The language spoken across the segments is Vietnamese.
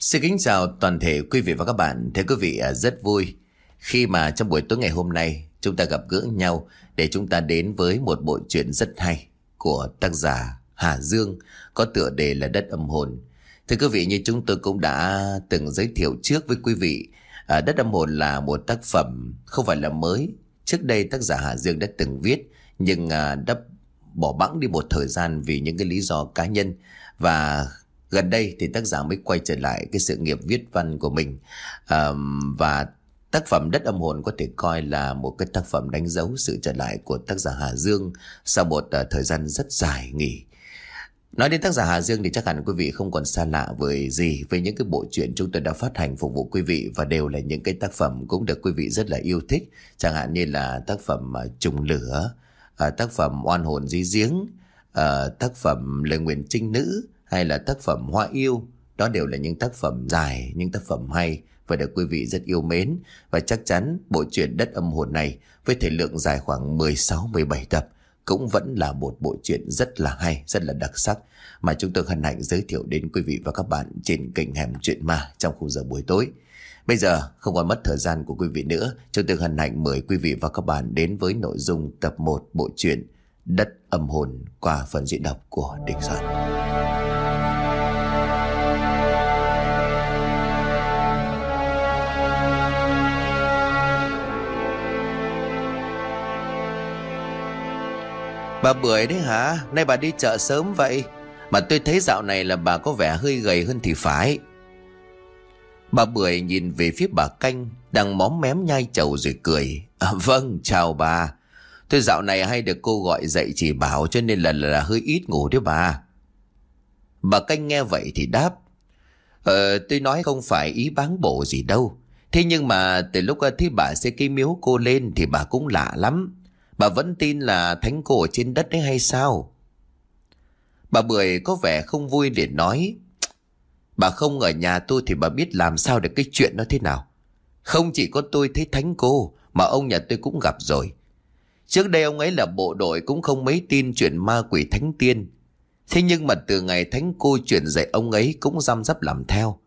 Xin kính chào toàn thể quý vị và các bạn. Thưa quý vị à, rất vui khi mà trong buổi tối ngày hôm nay chúng ta gặp gỡ nhau để chúng ta đến với một bộ truyện rất hay của tác giả Hà Dương có tựa đề là Đất âm hồn. Thưa quý vị như chúng tôi cũng đã từng giới thiệu trước với quý vị à, Đất âm hồn là một tác phẩm không phải là mới. Trước đây tác giả Hà Dương đã từng viết nhưng à, đã bỏ bẵng đi một thời gian vì những cái lý do cá nhân và gần đây thì tác giả mới quay trở lại cái sự nghiệp viết văn của mình à, và tác phẩm đất âm hồn có thể coi là một cái tác phẩm đánh dấu sự trở lại của tác giả Hà Dương sau một à, thời gian rất dài nghỉ Nói đến tác giả Hà Dương thì chắc hẳn quý vị không còn xa lạ với gì với những cái bộ truyện chúng tôi đã phát hành phục vụ quý vị và đều là những cái tác phẩm cũng được quý vị rất là yêu thích. Chẳng hạn như là tác phẩm ờ, Trùng Lửa, ờ, tác phẩm Oan Hồn Di Giếng, tác phẩm Lời Nguyện Trinh Nữ hay là tác phẩm Hoa Yêu. Đó đều là những tác phẩm dài, những tác phẩm hay và được quý vị rất yêu mến. Và chắc chắn bộ truyện Đất Âm Hồn này với thể lượng dài khoảng 16-17 tập cũng vẫn là một bộ truyện rất là hay, rất là đặc sắc mà chúng tôi hân hạnh giới thiệu đến quý vị và các bạn trên kênh Hẻm Chuyện Ma trong khung giờ buổi tối. Bây giờ không còn mất thời gian của quý vị nữa, chúng tôi hân hạnh mời quý vị và các bạn đến với nội dung tập 1 bộ truyện Đất âm hồn qua phần diễn đọc của Đình Soạn. Bà Bưởi đấy hả? Nay bà đi chợ sớm vậy? Mà tôi thấy dạo này là bà có vẻ hơi gầy hơn thì phải. Bà Bưởi nhìn về phía bà Canh, đang móm mém nhai chầu rồi cười. À, vâng, chào bà. Tôi dạo này hay được cô gọi dậy chỉ bảo cho nên là, là, là hơi ít ngủ đấy bà. Bà Canh nghe vậy thì đáp. Ờ, tôi nói không phải ý bán bộ gì đâu. Thế nhưng mà từ lúc à, thấy bà xây cái miếu cô lên thì bà cũng lạ lắm. Bà vẫn tin là thánh cô trên đất đấy hay sao? Bà Bưởi có vẻ không vui để nói. Bà không ở nhà tôi thì bà biết làm sao được cái chuyện đó thế nào. Không chỉ có tôi thấy thánh cô mà ông nhà tôi cũng gặp rồi. Trước đây ông ấy là bộ đội cũng không mấy tin chuyện ma quỷ thánh tiên. Thế nhưng mà từ ngày thánh cô chuyển dạy ông ấy cũng răm rắp làm theo.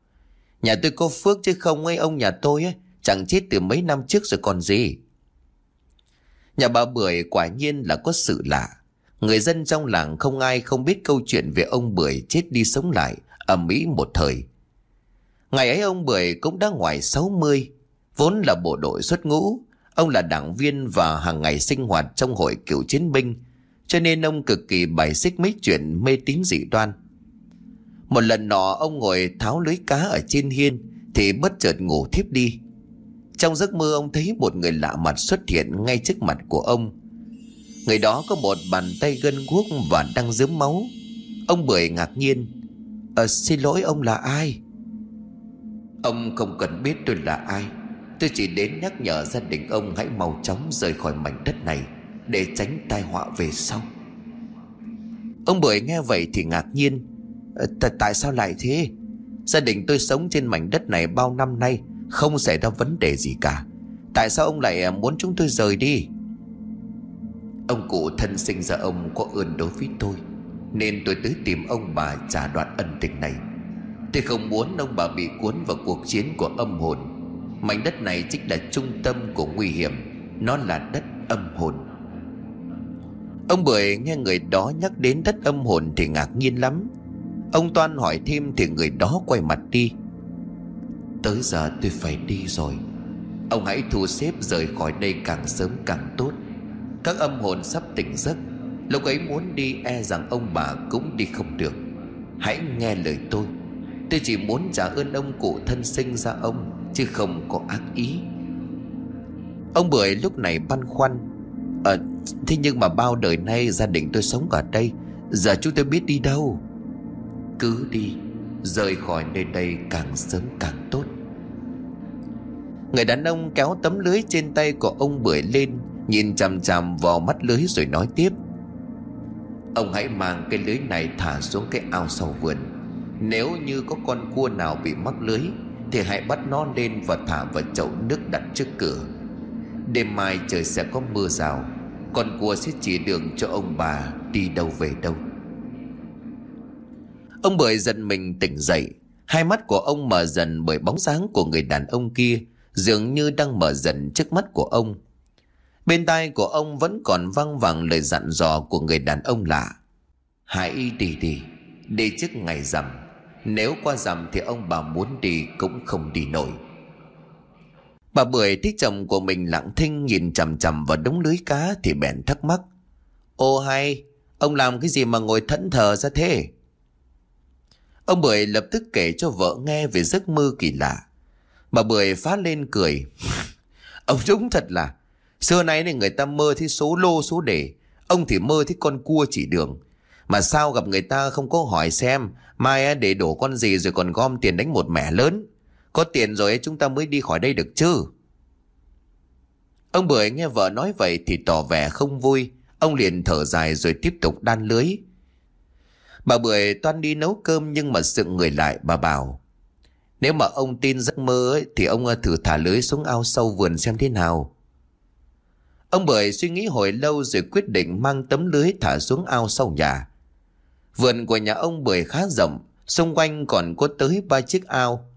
Nhà tôi có phước chứ không ấy ông nhà tôi ấy, chẳng chết từ mấy năm trước rồi còn gì. Nhà bà Bưởi quả nhiên là có sự lạ. Người dân trong làng không ai không biết câu chuyện về ông Bưởi chết đi sống lại ở Mỹ một thời. Ngày ấy ông Bưởi cũng đã ngoài 60, vốn là bộ đội xuất ngũ. Ông là đảng viên và hàng ngày sinh hoạt trong hội cựu chiến binh, cho nên ông cực kỳ bài xích mấy chuyện mê tín dị đoan. Một lần nọ ông ngồi tháo lưới cá ở trên hiên thì bất chợt ngủ thiếp đi. Trong giấc mơ ông thấy một người lạ mặt xuất hiện ngay trước mặt của ông. Người đó có một bàn tay gân guốc và đang dớm máu. Ông bưởi ngạc nhiên. Ờ, xin lỗi ông là ai? Ông không cần biết tôi là ai. Tôi chỉ đến nhắc nhở gia đình ông hãy mau chóng rời khỏi mảnh đất này để tránh tai họa về sau. Ông bưởi nghe vậy thì ngạc nhiên. Ờ, tại sao lại thế? Gia đình tôi sống trên mảnh đất này bao năm nay không xảy ra vấn đề gì cả. Tại sao ông lại à, muốn chúng tôi rời đi? Ông cụ thân sinh ra ông có ơn đối với tôi, Nên tôi tới tìm ông bà trả đoạn ân tình này. Tôi không muốn ông bà bị cuốn vào cuộc chiến của âm hồn. Mảnh đất này chính là trung tâm của nguy hiểm, Nó là đất âm hồn. Ông Bưởi nghe người đó nhắc đến đất âm hồn thì ngạc nhiên lắm. Ông Toan hỏi thêm thì người đó quay mặt đi. Tới giờ tôi phải đi rồi. Ông hãy thu xếp rời khỏi đây càng sớm càng tốt. Các âm hồn sắp tỉnh giấc. Lúc ấy muốn đi e rằng ông bà cũng đi không được. Hãy nghe lời tôi. Tôi chỉ muốn trả ơn ông cụ thân sinh ra ông, Chứ không có ác ý. Ông Bưởi lúc này băn khoăn. Ờ Thế nhưng mà bao đời nay gia đình tôi sống ở đây, Giờ chúng tôi biết đi đâu? Cứ đi. Rời khỏi nơi đây càng sớm càng tốt. Người đàn ông kéo tấm lưới trên tay của ông bưởi lên, Nhìn chằm chằm vào mắt lưới rồi nói tiếp. Ông hãy mang cái lưới này thả xuống cái ao sau vườn. Nếu như có con cua nào bị mắc lưới, Thì hãy bắt nó lên và thả vào chậu nước đặt trước cửa. Đêm mai trời sẽ có mưa rào, Con cua sẽ chỉ đường cho ông bà đi đâu về đâu. Ông bưởi giận mình tỉnh dậy Hai mắt của ông mở dần bởi bóng dáng của người đàn ông kia dường như đang mở dần trước mắt của ông. Bên tai của ông vẫn còn văng vẳng lời dặn dò của người đàn ông lạ. Hãy đi đi, đi trước ngày rằm. Nếu qua rằm thì ông bà muốn đi cũng không đi nổi. Bà Bưởi thấy chồng của mình lặng thinh nhìn chằm chằm vào đống lưới cá thì bèn thắc mắc. Ô hay, ông làm cái gì mà ngồi thẫn thờ ra thế? Ông Bưởi lập tức kể cho vợ nghe về giấc mơ kỳ lạ. Bà Bưởi phát lên cười. ông đúng thật là, xưa nay này người ta mơ thấy số lô số đề, ông thì mơ thấy con cua chỉ đường. Mà sao gặp người ta không có hỏi xem mai để đổ con gì rồi còn gom tiền đánh một mẻ lớn. Có tiền rồi chúng ta mới đi khỏi đây được chứ. Ông Bưởi nghe vợ nói vậy thì tỏ vẻ không vui. Ông liền thở dài rồi tiếp tục đan lưới. Bà Bưởi toan đi nấu cơm nhưng mà dựng người lại bà bảo. Nếu mà ông tin giấc mơ ấy, thì ông ờ, thử thả lưới xuống ao sâu vườn xem thế nào. Ông Bưởi suy nghĩ hồi lâu rồi quyết định mang tấm lưới thả xuống ao sau nhà. Vườn của nhà ông Bưởi khá rộng, xung quanh còn có tới ba chiếc ao.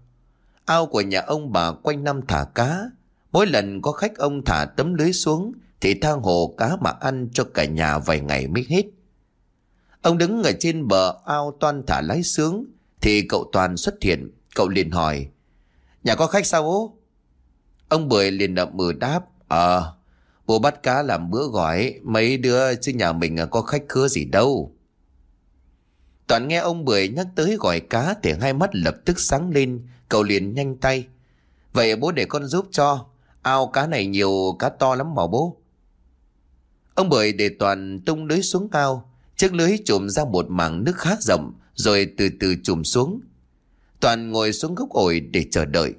Ao của nhà ông bà quanh năm thả cá. Mỗi lần có khách ông thả tấm lưới xuống thì thang hồ cá mà ăn cho cả nhà vài ngày mới hết. Ông đứng ở trên bờ ao toan thả lái sướng, thì cậu Toàn xuất hiện. Cậu liền hỏi, Nhà có khách sao bố? Ông Bưởi liền đậm mừ đáp Ờ Bố bắt cá làm bữa gọi, Mấy đứa chứ nhà mình có khách khứa gì đâu Toàn nghe ông Bưởi nhắc tới gọi cá Thì hai mắt lập tức sáng lên, Cậu liền nhanh tay, Vậy bố để con giúp cho, Ao cá này nhiều, cá to lắm mà bố Ông Bưởi để Toàn tung lưới xuống ao Chiếc lưới trùm ra một mảng nước khá rộng Rồi từ từ trùm xuống Toàn ngồi xuống gốc ổi để chờ đợi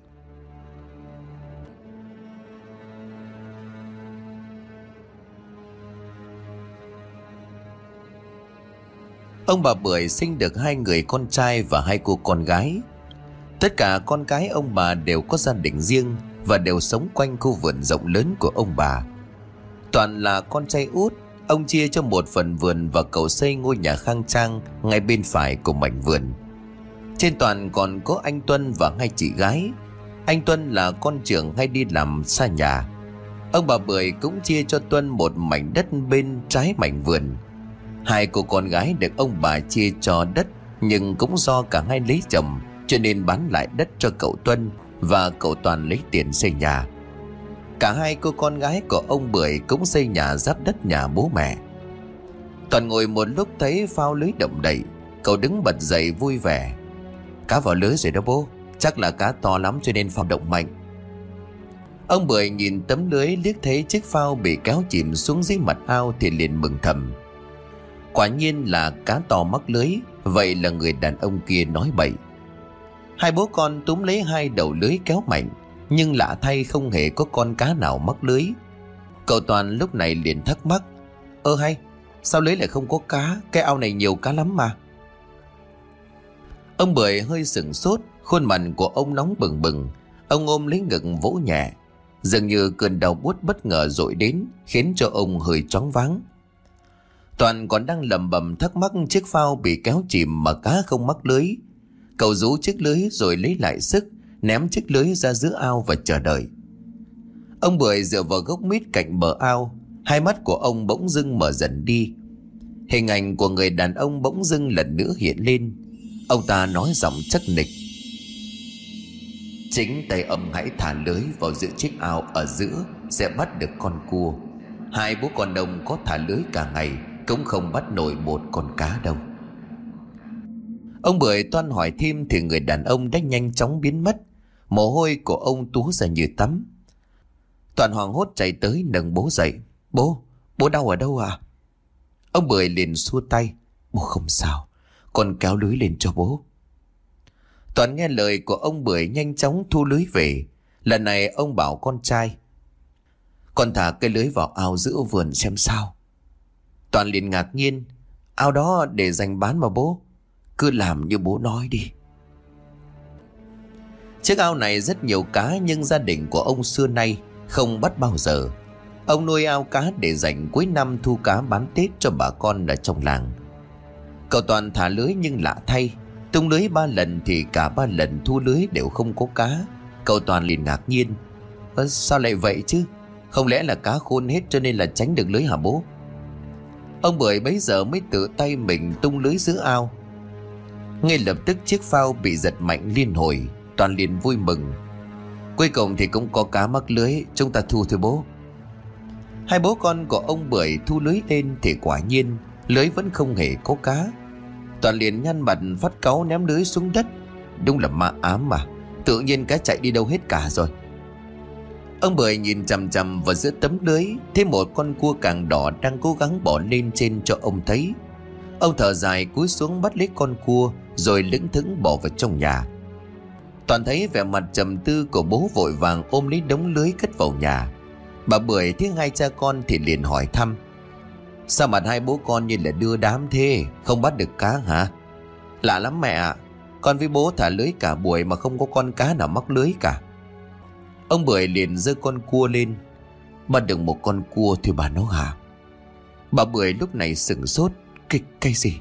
Ông bà Bưởi sinh được hai người con trai và hai cô con gái. Tất cả con cái ông bà đều có gia đình riêng và đều sống quanh khu vườn rộng lớn của ông bà. Toàn là con trai út, ông chia cho một phần vườn và cầu xây ngôi nhà khang trang ngay bên phải của mảnh vườn. Trên toàn còn có anh Tuân và hai chị gái. Anh Tuân là con trưởng hay đi làm xa nhà. Ông bà Bưởi cũng chia cho Tuân một mảnh đất bên trái mảnh vườn. Hai cô con gái được ông bà chia cho đất, nhưng cũng do cả hai lấy chồng, cho nên bán lại đất cho cậu Tuân và cậu Toàn lấy tiền xây nhà. Cả hai cô con gái của ông Bưởi cũng xây nhà giáp đất nhà bố mẹ. Toàn ngồi một lúc thấy phao lưới động đậy, cậu đứng bật dậy vui vẻ. Cá vào lưới rồi đó bố, chắc là cá to lắm cho nên phao động mạnh. Ông Bưởi nhìn tấm lưới liếc thấy chiếc phao bị kéo chìm xuống dưới mặt ao thì liền mừng thầm. Quả nhiên là cá to mắc lưới Vậy là người đàn ông kia nói bậy Hai bố con túm lấy hai đầu lưới kéo mạnh nhưng lạ thay không hề có con cá nào mắc lưới. Cậu Toàn lúc này liền thắc mắc Ơ hay Sao lưới lại không có cá? Cái ao này nhiều cá lắm mà. Ông Bưởi hơi sừng sốt Khuôn mặt của ông nóng bừng bừng. Ông ôm lấy ngực vỗ nhẹ Dường như cơn đau buốt bất ngờ dội đến Khiến cho ông hơi chóng váng. Toàn còn đang lầm bầm thắc mắc chiếc phao bị kéo chìm mà cá không mắc lưới. Cậu rú chiếc lưới rồi lấy lại sức, ném chiếc lưới ra giữa ao và chờ đợi. Ông Bưởi dựa vào gốc mít cạnh bờ ao, hai mắt của ông bỗng dưng mở dần đi. Hình ảnh của người đàn ông bỗng dưng lần nữa hiện lên. Ông ta nói giọng chắc nịch. Chính tay ông hãy thả lưới vào giữa chiếc ao ở giữa sẽ bắt được con cua. Hai bố con ông có thả lưới cả ngày cũng không bắt nổi một con cá đâu Ông Bưởi toan hỏi thêm Thì người đàn ông đã nhanh chóng biến mất Mồ hôi của ông túa ra như tắm. Toàn hoàng hốt chạy tới nâng bố dậy. Bố, bố đau ở đâu à? Ông Bưởi liền xua tay. Bố không sao Con kéo lưới lên cho bố. Toàn nghe lời của ông Bưởi nhanh chóng thu lưới về. Lần này ông bảo con trai Con thả cây lưới vào ao giữa vườn xem sao. Toàn liền ngạc nhiên Ao đó để dành bán mà bố Cứ làm như bố nói đi. Chiếc ao này rất nhiều cá Nhưng gia đình của ông xưa nay Không bắt bao giờ. Ông nuôi ao cá để dành cuối năm thu cá bán Tết cho bà con ở trong làng. Cậu Toàn thả lưới nhưng lạ thay. Tung lưới ba lần thì cả ba lần thu lưới đều không có cá. Cậu Toàn liền ngạc nhiên. Ơ, Sao lại vậy chứ? Không lẽ là cá khôn hết cho nên là tránh được lưới hả bố? Ông Bưởi bấy giờ mới tự tay mình tung lưới giữa ao. Ngay lập tức chiếc phao bị giật mạnh liên hồi. Toàn liền vui mừng. Cuối cùng thì cũng có cá mắc lưới, Chúng ta thu thôi bố. Hai bố con của ông Bưởi thu lưới lên Thì quả nhiên, lưới vẫn không hề có cá. Toàn liền nhăn mặt phát cáu ném lưới xuống đất. Đúng là ma ám mà, Tự nhiên cá chạy đi đâu hết cả rồi. Ông Bưởi nhìn chằm chằm vào giữa tấm lưới, Thấy một con cua càng đỏ đang cố gắng bỏ lên trên cho ông thấy. Ông thở dài cúi xuống bắt lấy con cua, Rồi lững thững bỏ vào trong nhà. Toàn thấy vẻ mặt trầm tư của bố vội vàng ôm lấy đống lưới cất vào nhà. Bà Bưởi thấy hai cha con thì liền hỏi thăm. Sao mặt hai bố con như là đưa đám thế Không bắt được cá hả? Lạ lắm mẹ ạ. Con với bố thả lưới cả buổi mà không có con cá nào mắc lưới cả. Ông Bưởi liền giơ con cua lên. Bắt được một con cua thì bà nó hả? Bà Bưởi lúc này sửng sốt. Cái, cái gì?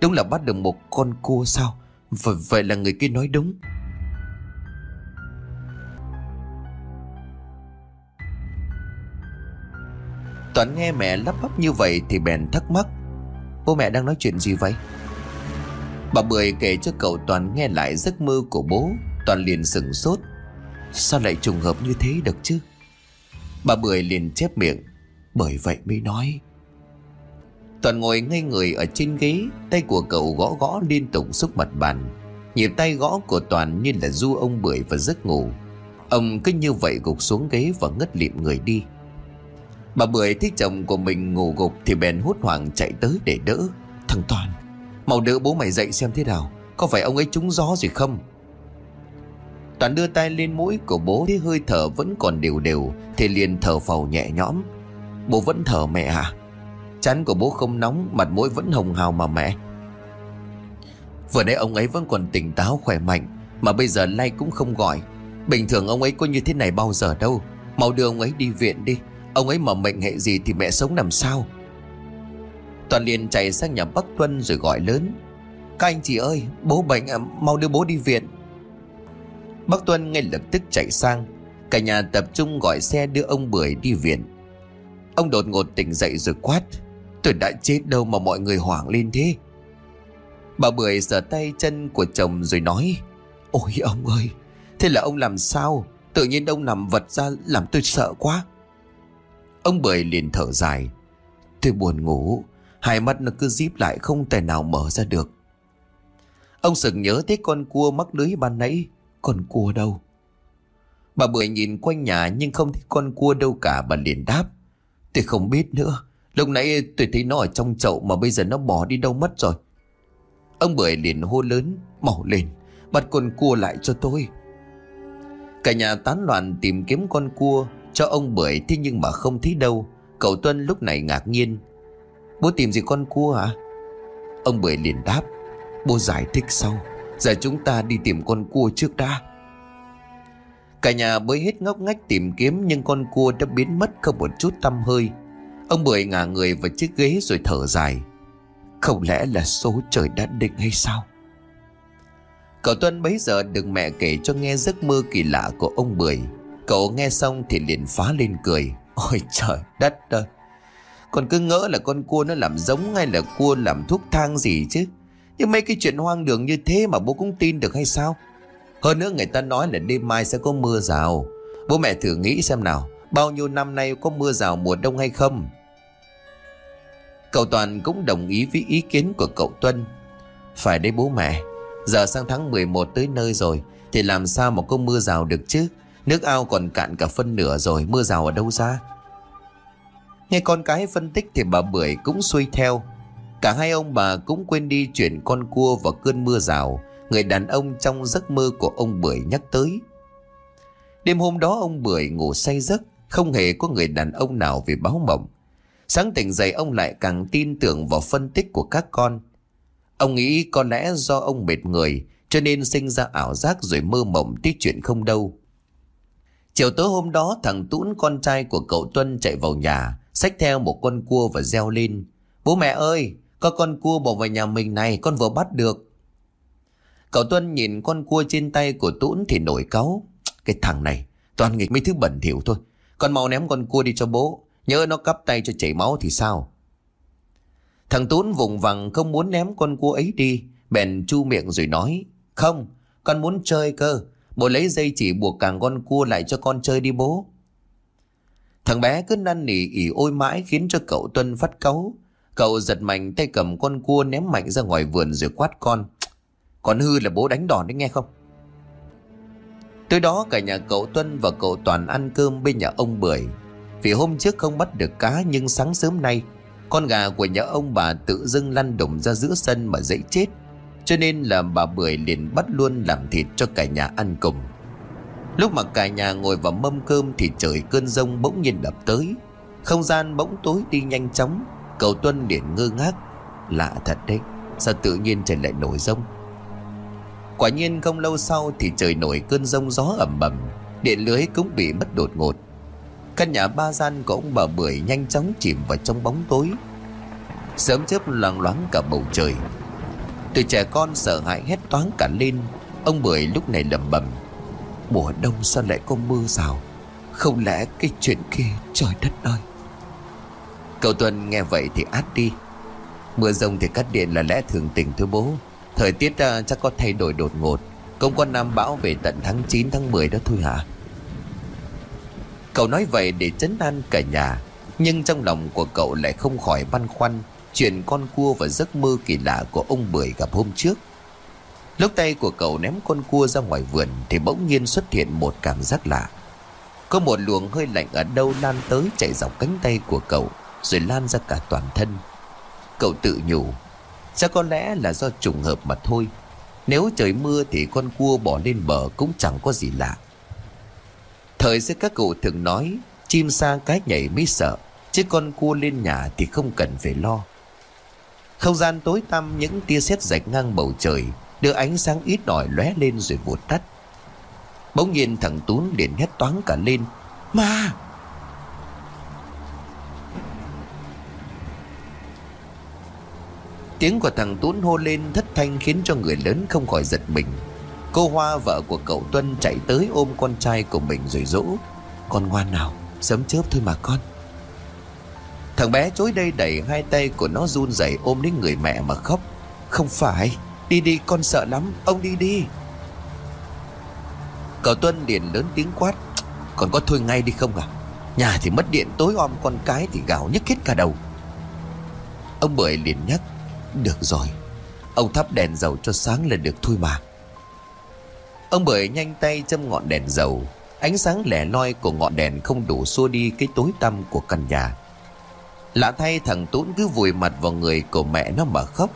Đúng là bắt được một con cua sao? V Vậy là người kia nói đúng. Toàn nghe mẹ lắp bắp như vậy thì bèn thắc mắc, Bố mẹ đang nói chuyện gì vậy? Bà Bưởi kể cho cậu Toàn nghe lại giấc mơ của bố, Toàn liền sửng sốt. Sao lại trùng hợp như thế được chứ? Bà Bưởi liền chép miệng, Bởi vậy mới nói. Toàn ngồi ngay người ở trên ghế, Tay của cậu gõ gõ liên tục xúc mặt bàn. Nhịp tay gõ của Toàn như là du ông Bưởi và giấc ngủ. Ông cứ như vậy gục xuống ghế và ngất lịm người đi. Bà Bưởi thấy chồng của mình ngủ gục Thì bèn hốt hoảng chạy tới để đỡ. Thằng Toàn, Mau đỡ bố mày dậy xem thế nào. Có phải ông ấy trúng gió gì không? Toàn đưa tay lên mũi của bố, Thấy hơi thở vẫn còn đều đều, Thì liền thở phào nhẹ nhõm. Bố vẫn thở mẹ à? Chán của bố không nóng, Mặt mũi vẫn hồng hào mà mẹ. Vừa nãy ông ấy vẫn còn tỉnh táo, khỏe mạnh, Mà bây giờ lay cũng không gọi. Bình thường ông ấy có như thế này bao giờ đâu. Mau đưa ông ấy đi viện đi. Ông ấy mà mệnh hệ gì thì mẹ sống làm sao? Toàn liền chạy sang nhà bác Tuân rồi gọi lớn. Các anh chị ơi Bố bệnh à, mau đưa bố đi viện. Bác Tuân ngay lập tức chạy sang. Cả nhà tập trung gọi xe đưa ông Bưởi đi viện. Ông đột ngột tỉnh dậy rồi quát. Tôi đã chết đâu mà mọi người hoảng lên thế. Bà Bưởi sờ tay chân của chồng rồi nói Ôi ông ơi Thế là ông làm sao? Tự nhiên ông nằm vật ra làm tôi sợ quá. Ông Bưởi liền thở dài. Tôi buồn ngủ, Hai mắt nó cứ díp lại không thể nào mở ra được. Ông sực nhớ tới con cua mắc lưới ban nãy. Con cua đâu? Bà Bưởi nhìn quanh nhà nhưng không thấy con cua đâu cả, bà liền đáp. Tôi không biết nữa. Lúc nãy tôi thấy nó ở trong chậu mà bây giờ nó bỏ đi đâu mất rồi. Ông Bưởi liền hô lớn Màu lên, Bắt con cua lại cho tôi. Cả nhà tán loạn tìm kiếm con cua. Cho ông Bưởi thế nhưng mà không thấy đâu. Cậu Tuân lúc này ngạc nhiên. Bố tìm gì con cua hả? Ông Bưởi liền đáp. Bố giải thích sau. Giờ chúng ta đi tìm con cua trước đã. Cả nhà bới hết ngóc ngách tìm kiếm Nhưng con cua đã biến mất không một chút tâm hơi. Ông Bưởi ngả người vào chiếc ghế rồi thở dài. Không lẽ là số trời đã định hay sao? Cậu Tuân bấy giờ được mẹ kể cho nghe giấc mơ kỳ lạ của ông Bưởi. Cậu nghe xong thì liền phá lên cười. Ôi trời, đất ơi. Còn cứ ngỡ là con cua nó làm giống hay là cua làm thuốc thang gì chứ? Nhưng mấy cái chuyện hoang đường như thế mà bố cũng tin được hay sao? Hơn nữa người ta nói là đêm mai sẽ có mưa rào. Bố mẹ thử nghĩ xem nào, Bao nhiêu năm nay có mưa rào mùa đông hay không? Cậu Toàn cũng đồng ý với ý kiến của cậu Tuân. Phải đấy bố mẹ, Giờ sang tháng 11 tới nơi rồi, Thì làm sao mà có mưa rào được chứ? Nước ao còn cạn cả phân nửa rồi, Mưa rào ở đâu ra? Nghe con cái phân tích thì bà Bưởi cũng xuôi theo. Cả hai ông bà cũng quên đi chuyện con cua và cơn mưa rào. Người đàn ông trong giấc mơ của ông Bưởi nhắc tới. Đêm hôm đó ông Bưởi ngủ say giấc, Không hề có người đàn ông nào về báo mộng. Sáng tỉnh dậy, ông lại càng tin tưởng vào phân tích của các con. Ông nghĩ có lẽ do ông mệt người, Cho nên sinh ra ảo giác rồi mơ mộng tí chuyện không đâu. Chiều tối hôm đó thằng Tũn con trai của cậu Tuân chạy vào nhà Xách theo một con cua và reo lên Bố mẹ ơi Có con cua bỏ vào nhà mình này Con vừa bắt được Cậu Tuân nhìn con cua trên tay của Tũn thì nổi cáu. Cái thằng này, toàn nghịch mấy thứ bẩn thỉu thôi. Con mau ném con cua đi cho bố. Nhớ nó cắp tay cho chảy máu thì sao? Thằng tún vùng vằng không muốn ném con cua ấy đi. Bèn chu miệng rồi nói. Không, con muốn chơi cơ. Bố lấy dây chỉ buộc càng con cua lại cho con chơi đi bố. Thằng bé cứ năn nỉ ỉ ôi mãi khiến cho cậu Tuân phát cáu. Cậu giật mạnh tay cầm con cua ném mạnh ra ngoài vườn rồi quát con. Còn hư là bố đánh đòn đấy nghe không? Tới đó cả nhà cậu Tuân và cậu Toàn ăn cơm bên nhà ông Bưởi. Vì hôm trước không bắt được cá nhưng sáng sớm nay, con gà của nhà ông bà tự dưng lăn đùng ra giữa sân mà dậy chết. Cho nên là bà Bưởi liền bắt luôn làm thịt cho cả nhà ăn cùng. Lúc mà cả nhà ngồi vào mâm cơm thì trời cơn rông bỗng nhiên đập tới. Không gian bỗng tối đi nhanh chóng. Cầu Tuân liền ngơ ngác. Lạ thật đấy, sao tự nhiên trời lại nổi rông? Quả nhiên không lâu sau thì trời nổi cơn rông gió ẩm ẩm, điện lưới cũng bị mất đột ngột. Căn nhà ba gian của ông bà Bưởi nhanh chóng chìm vào trong bóng tối. Sớm chớp loang loáng cả bầu trời. Từ trẻ con sợ hãi hét toáng cả lên, ông Bưởi lúc này lầm bầm Mùa đông sao lại có mưa rào? Không lẽ cái chuyện kia trời đất ơi! Cậu Tuân nghe vậy thì át đi. Mưa rông thì cắt điện là lẽ thường tình thưa bố. Thời tiết uh, chắc có thay đổi đột ngột Không có Nam bão về tận tháng 9 tháng 10 đó thôi hả Cậu nói vậy để chấn an cả nhà Nhưng trong lòng của cậu lại không khỏi băn khoăn Chuyện con cua và giấc mơ kỳ lạ của ông Bưởi gặp hôm trước. Lúc tay của cậu ném con cua ra ngoài vườn Thì bỗng nhiên xuất hiện một cảm giác lạ. Có một luồng hơi lạnh ở đâu lan tới chạy dọc cánh tay của cậu, Rồi lan ra cả toàn thân. Cậu tự nhủ Chắc có lẽ là do trùng hợp mà thôi. Nếu trời mưa thì con cua bỏ lên bờ cũng chẳng có gì lạ. Thời xưa các cụ thường nói, Chim xa cái nhảy mới sợ, Chứ con cua lên nhà thì không cần phải lo. Không gian tối tăm những tia sét rạch ngang bầu trời Đưa ánh sáng ít ỏi lóe lên rồi vụt tắt Bỗng nhiên thằng Tún liền hét toáng cả lên Ma Tiếng của thằng Tún hô lên thất thanh khiến cho người lớn không khỏi giật mình. Cô Hoa vợ của cậu Tuân chạy tới ôm con trai của mình rồi dỗ. Con ngoan nào, sớm chớp thôi mà con. Thằng bé chối đây đẩy hai tay của nó run rẩy ôm lấy người mẹ mà khóc. Không phải, đi đi con sợ lắm, ông đi đi. Cậu Tuân liền lớn tiếng quát. Còn có thôi ngay đi không à? Nhà thì mất điện tối om con cái thì gào nhức hết cả đầu. Ông Bưởi liền nhắc. Được rồi Ông thắp đèn dầu cho sáng là được thôi mà Ông bưởi nhanh tay châm ngọn đèn dầu Ánh sáng lẻ loi của ngọn đèn không đủ xua đi cái tối tăm của căn nhà Lạ thay thằng Tún cứ vùi mặt vào người của mẹ nó mà khóc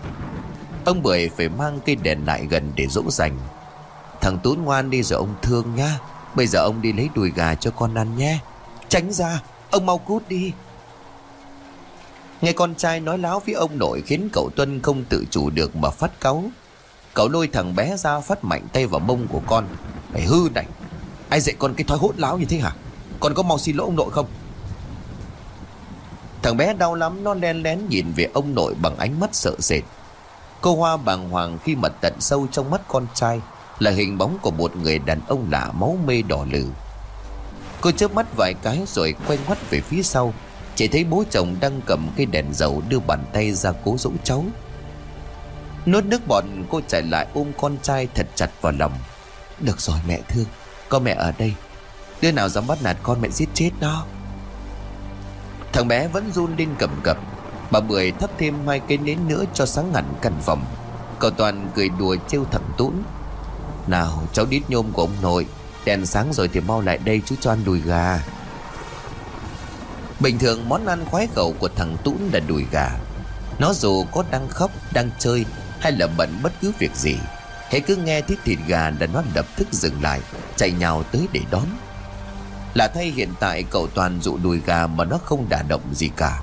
Ông Bưởi phải mang cây đèn lại gần để dỗ dành Thằng Tún ngoan đi rồi ông thương nha Bây giờ ông đi lấy đùi gà cho con ăn nhé Tránh ra, Ông mau cút đi Nghe con trai nói láo với ông nội khiến cậu Tuân không tự chủ được mà phát cáu. Cậu lôi thằng bé ra phát mạnh tay vào mông của con. Mày hư này. Ai dạy con cái thói hốt láo như thế hả? Con có mau xin lỗi ông nội không? Thằng bé đau lắm, nó len lén nhìn về ông nội bằng ánh mắt sợ sệt. Cô Hoa bàng hoàng khi mà tận sâu trong mắt con trai, là hình bóng của một người đàn ông lạ máu mê đỏ lử. Cô chớp mắt vài cái rồi quay ngoắt về phía sau, chỉ thấy bố chồng đang cầm cây đèn dầu đưa bàn tay ra cố dỗ cháu Nuốt nước bọt, cô chạy lại ôm con trai thật chặt vào lòng Được rồi mẹ thương, Có mẹ ở đây Đứa nào dám bắt nạt con mẹ giết chết nó Thằng bé vẫn run lên cầm cập. Bà Bưởi thắp thêm hai cây nến nữa cho sáng hẳn căn phòng. Cậu Toàn cười đùa trêu thằng Tún. Nào cháu đít nhôm của ông nội Đèn sáng rồi thì mau lại đây chú cho ăn đùi gà. Bình thường món ăn khoái khẩu của thằng Tũn là đùi gà. Nó dù có đang khóc, đang chơi Hay là bận bất cứ việc gì Hãy cứ nghe thấy thịt gà là nó lập tức dừng lại Chạy nhào tới để đón. Là thay hiện tại cậu toàn dụ đùi gà Mà nó không đả động gì cả.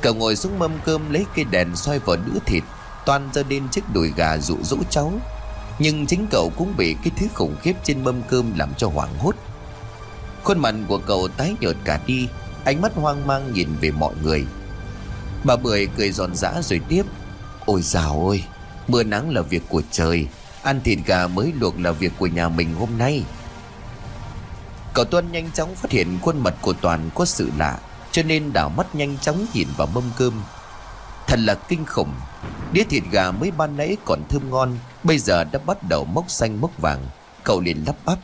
Cậu ngồi xuống mâm cơm lấy cây đèn soi vào đũa thịt, Toàn ra đến chiếc đùi gà dụ dỗ cháu. Nhưng chính cậu cũng bị cái thứ khủng khiếp trên mâm cơm làm cho hoảng hốt. Khuôn mặt của cậu tái nhợt cả đi, Ánh mắt hoang mang nhìn về mọi người. Bà Bưởi cười giòn giã rồi tiếp, Ôi dào ơi Mưa nắng là việc của trời, Ăn thịt gà mới luộc là việc của nhà mình hôm nay. Cậu Tuân nhanh chóng phát hiện khuôn mặt của Toàn có sự lạ Cho nên đảo mắt nhanh chóng nhìn vào mâm cơm. Thật là kinh khủng Đĩa thịt gà mới ban nãy còn thơm ngon Bây giờ đã bắt đầu mốc xanh mốc vàng. Cậu liền lắp bắp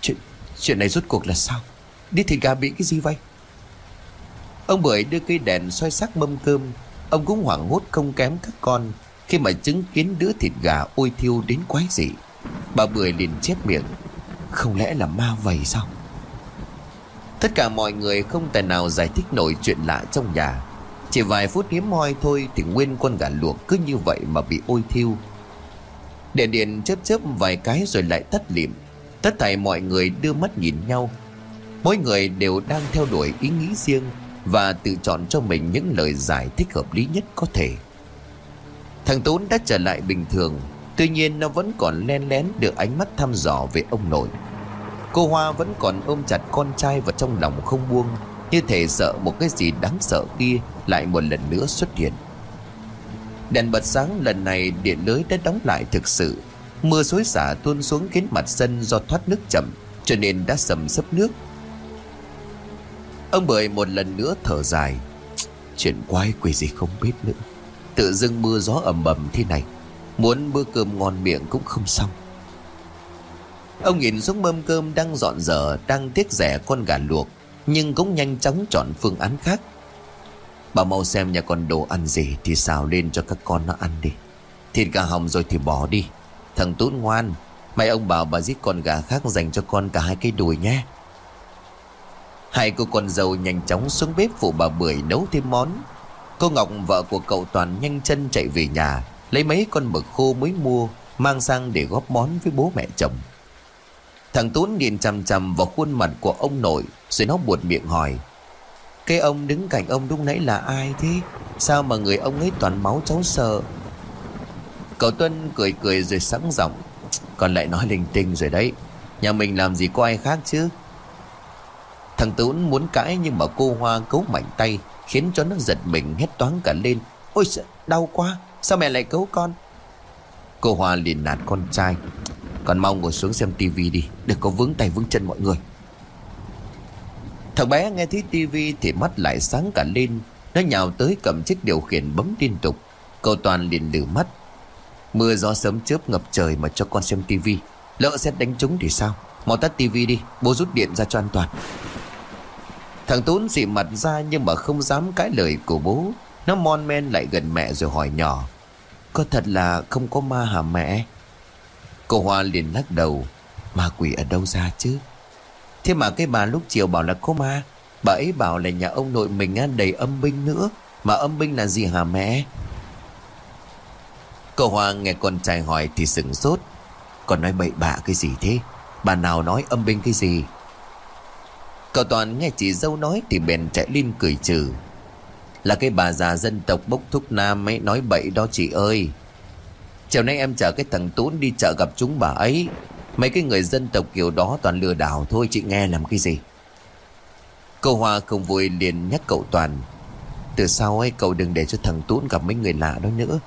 Chuyện, chuyện này rốt cuộc là sao? Đĩa thịt gà bị cái gì vậy? Ông Bưởi đưa cây đèn soi sắc mâm cơm. Ông cũng hoảng hốt không kém các con Khi mà chứng kiến đứa thịt gà ôi thiêu đến quái dị. Bà Bưởi liền chép miệng không lẽ là ma vầy sao? Tất cả mọi người không thể nào giải thích nổi chuyện lạ trong nhà. Chỉ vài phút hiếm hoi thôi Thì nguyên con gà luộc cứ như vậy mà bị ôi thiêu. Đèn điện chớp chớp vài cái rồi lại tắt lịm. Tất thảy mọi người đưa mắt nhìn nhau. Mỗi người đều đang theo đuổi ý nghĩ riêng Và tự chọn cho mình những lời giải thích hợp lý nhất có thể. Thằng Tốn đã trở lại bình thường. Tuy nhiên nó vẫn còn len lén được ánh mắt thăm dò về ông nội. Cô Hoa vẫn còn ôm chặt con trai vào trong lòng không buông, Như thể sợ một cái gì đáng sợ kia lại một lần nữa xuất hiện. Đèn bật sáng lần này điện lưới đã đóng lại thực sự. Mưa xối xả tuôn xuống khiến mặt sân do thoát nước chậm, Cho nên đã sầm sấp nước. Ông Bưởi một lần nữa thở dài. Chuyện quái quỷ gì không biết nữa. Tự dưng mưa gió ầm ầm thế này. Muốn bữa cơm ngon miệng cũng không xong. Ông nhìn xuống mâm cơm đang dọn dở, Đang tiếc rẻ con gà luộc, Nhưng cũng nhanh chóng chọn phương án khác. Bà mau xem nhà con đồ ăn gì Thì xào lên cho các con nó ăn đi. Thịt gà hồng rồi thì bỏ đi. Thằng Tút ngoan, Mày ông bảo bà giết con gà khác dành cho con cả hai cái đùi nhé. Hai cô con dâu nhanh chóng xuống bếp phụ bà Bưởi nấu thêm món. Cô Ngọc, vợ của cậu Toàn, nhanh chân chạy về nhà. Lấy mấy con mực khô mới mua, Mang sang để góp món với bố mẹ chồng. Thằng Tún nhìn chằm chằm vào khuôn mặt của ông nội, Rồi nó buột miệng hỏi, Cái ông đứng cạnh ông lúc nãy là ai thế? Sao mà người ông ấy toàn máu cháu sợ? Cậu Tuân cười cười rồi sẵn giọng Còn lại nói linh tinh rồi đấy, Nhà mình làm gì có ai khác chứ? Thằng Tún muốn cãi nhưng mà cô Hoa cấu mạnh tay, Khiến cho nó giật mình, hét toáng cả lên, Ôi đau quá. Sao mẹ lại cứu con? Cô Hoa liền nạt con trai. Con mau ngồi xuống xem tivi đi Đừng có vướng tay vướng chân mọi người. Thằng bé nghe thấy tivi Thì mắt lại sáng cả lên. Nó nhào tới cầm chiếc điều khiển bấm liên tục. Cậu Toàn liền lử mắt. Mưa gió sớm chớp ngập trời mà cho con xem tivi Lỡ xét đánh trúng thì sao? Mau tắt tivi đi Bố rút điện ra cho an toàn. Thằng Tún xị mặt ra nhưng mà không dám cãi lời của bố nó mon men lại gần mẹ rồi hỏi nhỏ, Có thật là không có ma hả mẹ? Cô Hoa liền lắc đầu, Ma quỷ ở đâu ra chứ? Thế mà cái bà lúc chiều bảo là có ma, Bà ấy bảo là nhà ông nội mình đầy âm binh nữa, Mà âm binh là gì hả mẹ? Cô Hoa nghe con trai hỏi thì sửng sốt Còn nói bậy bạ cái gì thế? Bà nào nói âm binh cái gì? Cậu Toàn nghe chị dâu nói thì bèn chạy lên cười trừ. Là cái bà già dân tộc bốc thúc nam ấy nói bậy đó chị ơi. Chiều nay em chở cái thằng Tún đi chợ gặp chúng bà ấy. Mấy cái người dân tộc kiểu đó toàn lừa đảo thôi, chị nghe làm cái gì? Cô Hoa không vui liền nhắc cậu Toàn. Từ sau ấy, cậu đừng để cho thằng Tún gặp mấy người lạ đó nữa.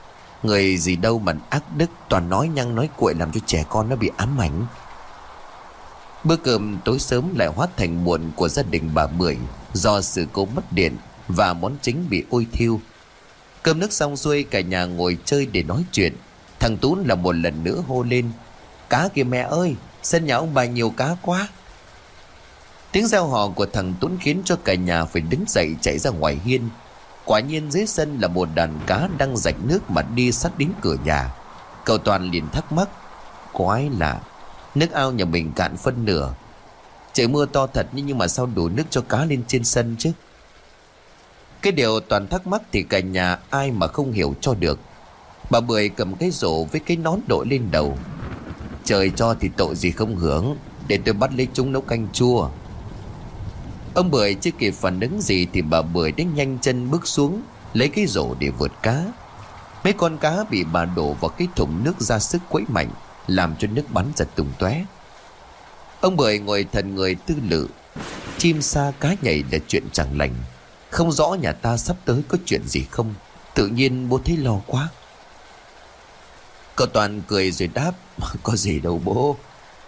Người gì đâu mà ác đức, Toàn nói nhăng nói cuội làm cho trẻ con nó bị ám ảnh. Bữa cơm tối sớm lại hóa thành muộn của gia đình bà Mười do sự cố mất điện và món chính bị ôi thiêu. Cơm nước xong xuôi cả nhà ngồi chơi để nói chuyện. Thằng Tú là một lần nữa hô lên. Cá kìa mẹ ơi, sân nhà ông bà nhiều cá quá. Tiếng reo hò của thằng Tuấn khiến cho cả nhà phải đứng dậy chạy ra ngoài hiên. Quả nhiên dưới sân là một đàn cá đang rạch nước mà đi sát đến cửa nhà. Cậu Toàn liền thắc mắc. Quái lạ, Nước ao nhà mình cạn phân nửa Trời mưa to thật nhưng mà sao đủ nước cho cá lên trên sân chứ cái điều toàn thắc mắc thì cả nhà ai mà không hiểu cho được. Bà Bưởi cầm cái rổ với cái nón đội lên đầu. Trời cho thì tội gì không hưởng, Để tôi bắt lấy chúng nấu canh chua. Ông Bưởi chưa kịp phản ứng gì Thì bà Bưởi đã nhanh chân bước xuống, Lấy cái rổ để vượt cá. Mấy con cá bị bà đổ vào cái thùng nước ra sức quấy mạnh, làm cho nước bắn giật tung tóe. Ông bưởi ngồi thần người tư lự. Chim xa cá nhảy là chuyện chẳng lành không rõ nhà ta sắp tới có chuyện gì không? Tự nhiên bố thấy lo quá. Cậu Toàn cười rồi đáp, Có gì đâu bố.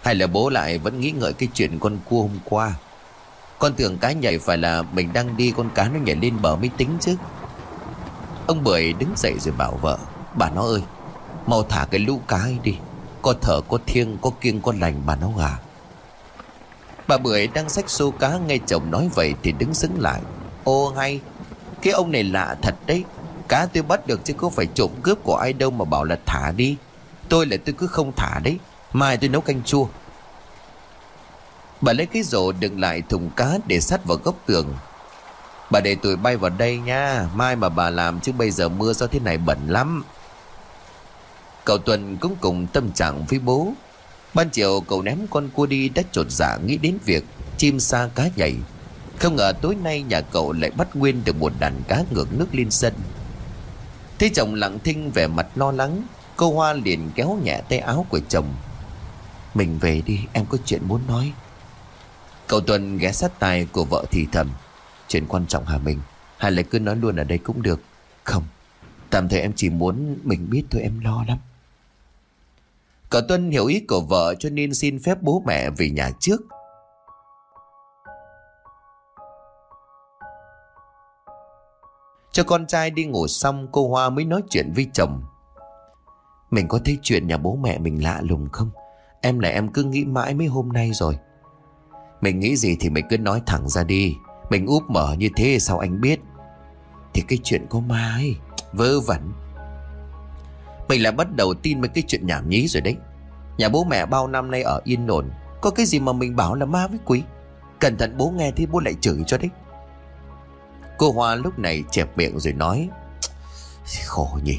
Hay là bố lại vẫn nghĩ ngợi cái chuyện con cua hôm qua? Con tưởng cá nhảy phải là Mình đang đi con cá nó nhảy lên bờ mới tính chứ. Ông Bưởi đứng dậy rồi bảo vợ, Bà nó ơi, Mau thả cái lũ cá ấy đi. Có thở, có thiêng, có kiêng, có lành bà nó gà. Bà Bưởi đang xách xô cá, nghe chồng nói vậy thì đứng xứng lại. Ô, hay. Cái ông này lạ thật đấy. Cá tôi bắt được chứ có phải trộm cướp của ai đâu mà bảo là thả đi. Tôi là tôi cứ không thả đấy. Mai tôi nấu canh chua. Bà lấy cái rổ đựng lại thùng cá để sắt vào góc tường. Bà để tôi bay vào đây nha. Mai mà bà làm chứ bây giờ mưa sao thế này bẩn lắm. Cậu Tuần cũng cùng tâm trạng với bố. Ban chiều cậu ném con cua đi đã trột dạ nghĩ đến việc chim xa cá nhảy. Không ngờ tối nay nhà cậu lại bắt nguyên được một đàn cá ngược nước lên sân. Thấy chồng lặng thinh vẻ mặt lo lắng, Cô Hoa liền kéo nhẹ tay áo của chồng. Mình về đi, em có chuyện muốn nói. Cậu Tuần ghé sát tai của vợ thì thầm, Chuyện quan trọng hả mình? Hay là cứ nói luôn ở đây cũng được? Không, Tạm thời em chỉ muốn mình biết thôi, em lo lắm. Cậu Tuân hiểu ý của vợ cho nên xin phép bố mẹ về nhà trước. Cho con trai đi ngủ xong, cô Hoa mới nói chuyện với chồng. Mình có thấy chuyện nhà bố mẹ mình lạ lùng không? Em là em cứ nghĩ mãi mấy hôm nay rồi. Mình nghĩ gì thì mình cứ nói thẳng ra đi. Mình úp mở như thế sao anh biết? Thì cái chuyện có ma ấy Vớ vẩn. Mình lại bắt đầu tin mấy cái chuyện nhảm nhí rồi đấy. Nhà bố mẹ bao năm nay ở yên ổn, Có cái gì mà mình bảo là ma với quý Cẩn thận bố nghe thì bố lại chửi cho đấy. Cô Hoa lúc này chẹp miệng rồi nói, Khổ nhỉ,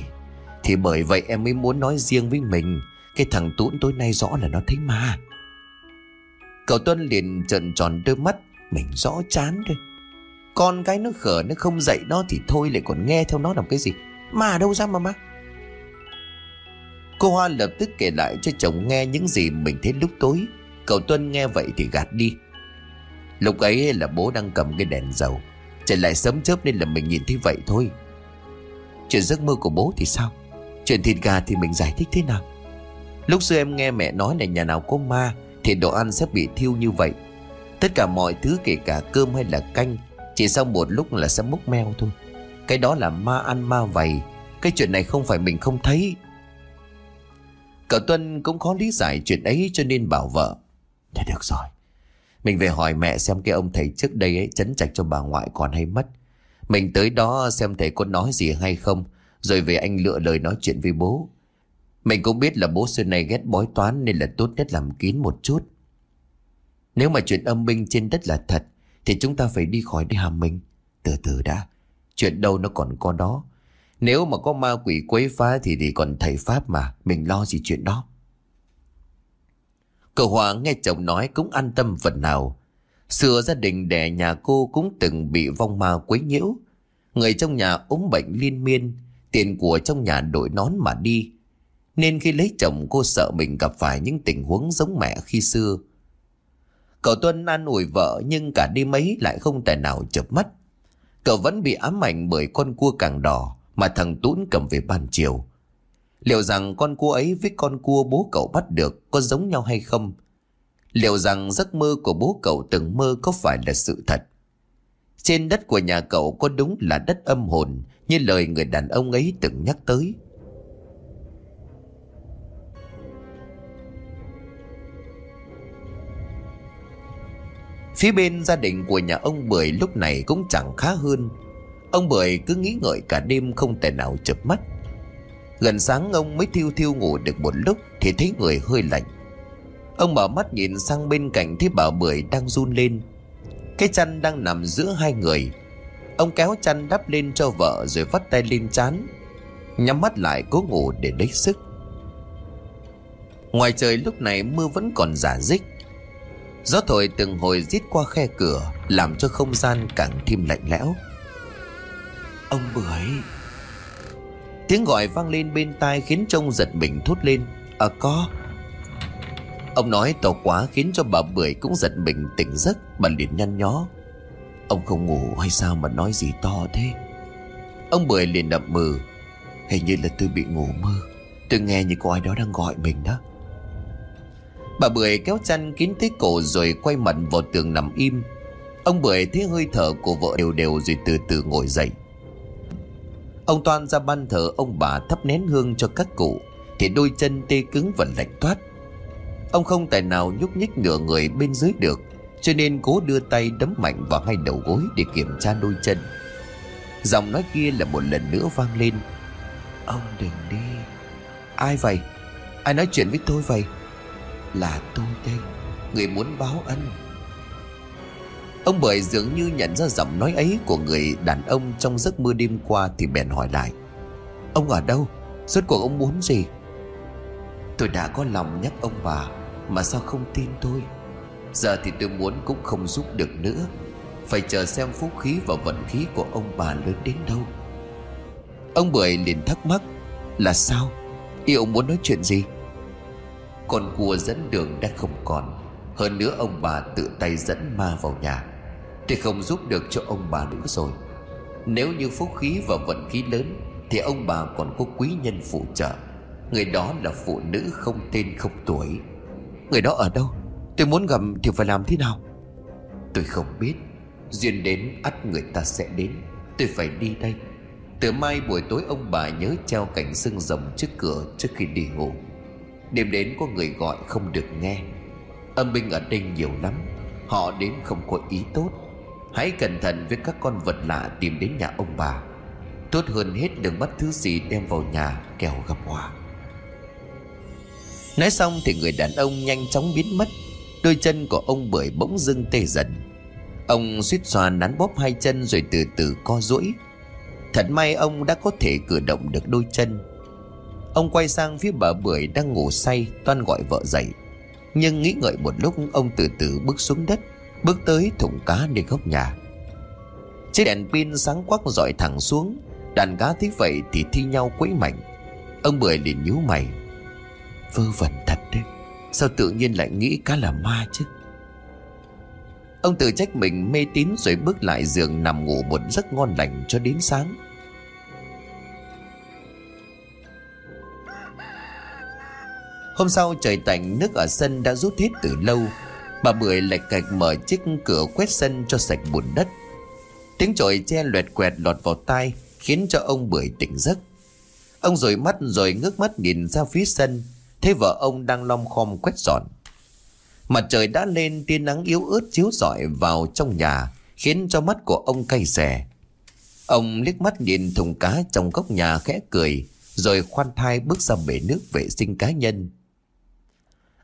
Thì bởi vậy em mới muốn nói riêng với mình, Cái thằng Tũn tối nay rõ là nó thấy ma. Cậu Tuân liền trợn tròn đôi mắt, Mình rõ chán thôi Con cái nó khở nó không dạy nó Thì thôi, lại còn nghe theo nó làm cái gì? Mà đâu ra mà ma? Cô Hoa lập tức kể lại cho chồng nghe những gì mình thấy lúc tối. Cậu Tuân nghe vậy thì gạt đi. Lúc ấy là bố đang cầm cái đèn dầu. Trở lại sớm chớp nên là mình nhìn thấy vậy thôi. Chuyện giấc mơ của bố thì sao? Chuyện thịt gà thì mình giải thích thế nào? Lúc xưa em nghe mẹ nói là nhà nào có ma Thì đồ ăn sẽ bị thiêu như vậy. Tất cả mọi thứ kể cả cơm hay là canh, Chỉ sau một lúc là sẽ mốc meo thôi. Cái đó là ma ăn ma vầy. Cái chuyện này không phải mình không thấy. Cậu Tuân cũng khó lý giải chuyện ấy cho nên bảo vợ. Thế được rồi. Mình về hỏi mẹ xem cái ông thầy trước đây ấy chấn trạch cho bà ngoại còn hay mất. Mình tới đó xem thầy có nói gì hay không, Rồi về anh lựa lời nói chuyện với bố. Mình cũng biết là bố xưa này ghét bói toán Nên là tốt nhất làm kín một chút. Nếu mà chuyện âm binh trên đất là thật, Thì chúng ta phải đi khỏi đi hàm mình Từ từ đã, Chuyện đâu nó còn có đó. Nếu mà có ma quỷ quấy phá thì thì còn thầy Pháp mà, Mình lo gì chuyện đó. Cậu Hòa nghe chồng nói cũng an tâm phần nào. Xưa gia đình đẻ nhà cô cũng từng bị vong ma quấy nhiễu. Người trong nhà ốm bệnh liên miên, Tiền của trong nhà đổi nón mà đi. Nên khi lấy chồng, cô sợ mình gặp phải những tình huống giống mẹ khi xưa. Cậu Tuân an ủi vợ nhưng cả đi mấy lại không tài nào chợp mắt. Cậu vẫn bị ám ảnh bởi con cua càng đỏ mà thằng Tún cầm về ban chiều. Liệu rằng con cua ấy với con cua bố cậu bắt được có giống nhau hay không? Liệu rằng giấc mơ của bố cậu từng mơ có phải là sự thật? Trên đất của nhà cậu có đúng là đất âm hồn như lời người đàn ông ấy từng nhắc tới. Phía bên gia đình của nhà ông Bưởi lúc này cũng chẳng khá hơn Ông Bưởi cứ nghĩ ngợi cả đêm không thể nào chợp mắt Gần sáng ông mới thiêu thiêu ngủ được một lúc Thì thấy người hơi lạnh. Ông mở mắt nhìn sang bên cạnh thấy bà Bưởi đang run lên. Cái chăn đang nằm giữa hai người. Ông kéo chăn đắp lên cho vợ rồi vắt tay lên chán Nhắm mắt lại cố ngủ để lấy sức. Ngoài trời lúc này mưa vẫn còn giả dích. Gió thổi từng hồi rít qua khe cửa, Làm cho không gian càng thêm lạnh lẽo. Ông Bưởi Tiếng gọi vang lên bên tai khiến trông giật mình thốt lên Ờ có. Ông nói to quá khiến cho bà Bưởi cũng giật mình tỉnh giấc, Bà liền nhăn nhó. Ông không ngủ hay sao mà nói gì to thế? Ông Bưởi liền đậm mừ. Hình như là tôi bị ngủ mơ. Tôi nghe như có ai đó đang gọi mình đó. Bà Bưởi kéo chăn kín tới cổ rồi quay mặt vào tường nằm im. Ông Bưởi thấy hơi thở của vợ đều đều rồi từ từ ngồi dậy. Ông Toan ra ban thờ ông bà thắp nén hương cho các cụ, Thì đôi chân tê cứng và lạnh toát. Ông không tài nào nhúc nhích nửa người bên dưới được, Cho nên cố đưa tay đấm mạnh vào hai đầu gối để kiểm tra đôi chân. Giọng nói kia là một lần nữa vang lên. Ông đừng đi. Ai vậy? Ai nói chuyện với tôi vậy? Là tôi đây. Người muốn báo ân. Ông Bưởi dường như nhận ra giọng nói ấy của người đàn ông trong giấc mưa đêm qua thì bèn hỏi lại. Ông ở đâu? Rốt cuộc ông muốn gì? Tôi đã có lòng nhắc ông bà, mà sao không tin tôi? Giờ thì tôi muốn cũng không giúp được nữa. Phải chờ xem phúc khí và vận khí của ông bà lớn đến đâu. Ông Bưởi liền thắc mắc, là sao? Ý ông muốn nói chuyện gì? Con cua dẫn đường đã không còn, Hơn nữa ông bà tự tay dẫn ma vào nhà thì không giúp được cho ông bà nữa rồi, Nếu như phúc khí và vận khí lớn, Thì ông bà còn có quý nhân phụ trợ. Người đó là phụ nữ không tên không tuổi. Người đó ở đâu? Tôi muốn gặp thì phải làm thế nào? Tôi không biết. Duyên đến ắt người ta sẽ đến. Tôi phải đi đây. Từ mai buổi tối ông bà nhớ treo cảnh xương rồng trước cửa trước khi đi ngủ. Đêm đến có người gọi không được nghe. Âm binh ở đây nhiều lắm. Họ đến không có ý tốt. Hãy cẩn thận với các con vật lạ tìm đến nhà ông bà. Tốt hơn hết đừng bắt thứ gì đem vào nhà kẻo gặp họa. Nói xong thì người đàn ông nhanh chóng biến mất. Đôi chân của ông bưởi bỗng dưng tê dần. Ông suýt xoa nắn bóp hai chân rồi từ từ co duỗi. Thật may ông đã có thể cử động được đôi chân. Ông quay sang phía bà bưởi đang ngủ say, Toan gọi vợ dậy. Nhưng nghĩ ngợi một lúc, ông từ từ bước xuống đất. Bước tới thùng cá nơi góc nhà. Chiếc đèn pin sáng quắc dọi thẳng xuống. Đàn cá thấy vậy thì thi nhau quấy mạnh Ông Bưởi liền nhíu mày. Vơ vẩn thật đấy. Sao tự nhiên lại nghĩ cá là ma chứ? Ông tự trách mình mê tín rồi bước lại giường nằm ngủ một giấc ngon lành cho đến sáng. Hôm sau trời tạnh, nước ở sân đã rút hết từ lâu. Bà Bưởi lạch cạch mở chiếc cửa quét sân cho sạch bùn đất. Tiếng chổi che loẹt quẹt lọt vào tai Khiến cho ông Bưởi tỉnh giấc. Ông rồi mắt rồi ngước mắt nhìn ra phía sân, Thấy vợ ông đang long khom quét dọn. Mặt trời đã lên, tia nắng yếu ớt chiếu rọi vào trong nhà, Khiến cho mắt của ông cay xè. Ông liếc mắt nhìn thùng cá trong góc nhà khẽ cười, Rồi khoan thai bước ra bể nước vệ sinh cá nhân.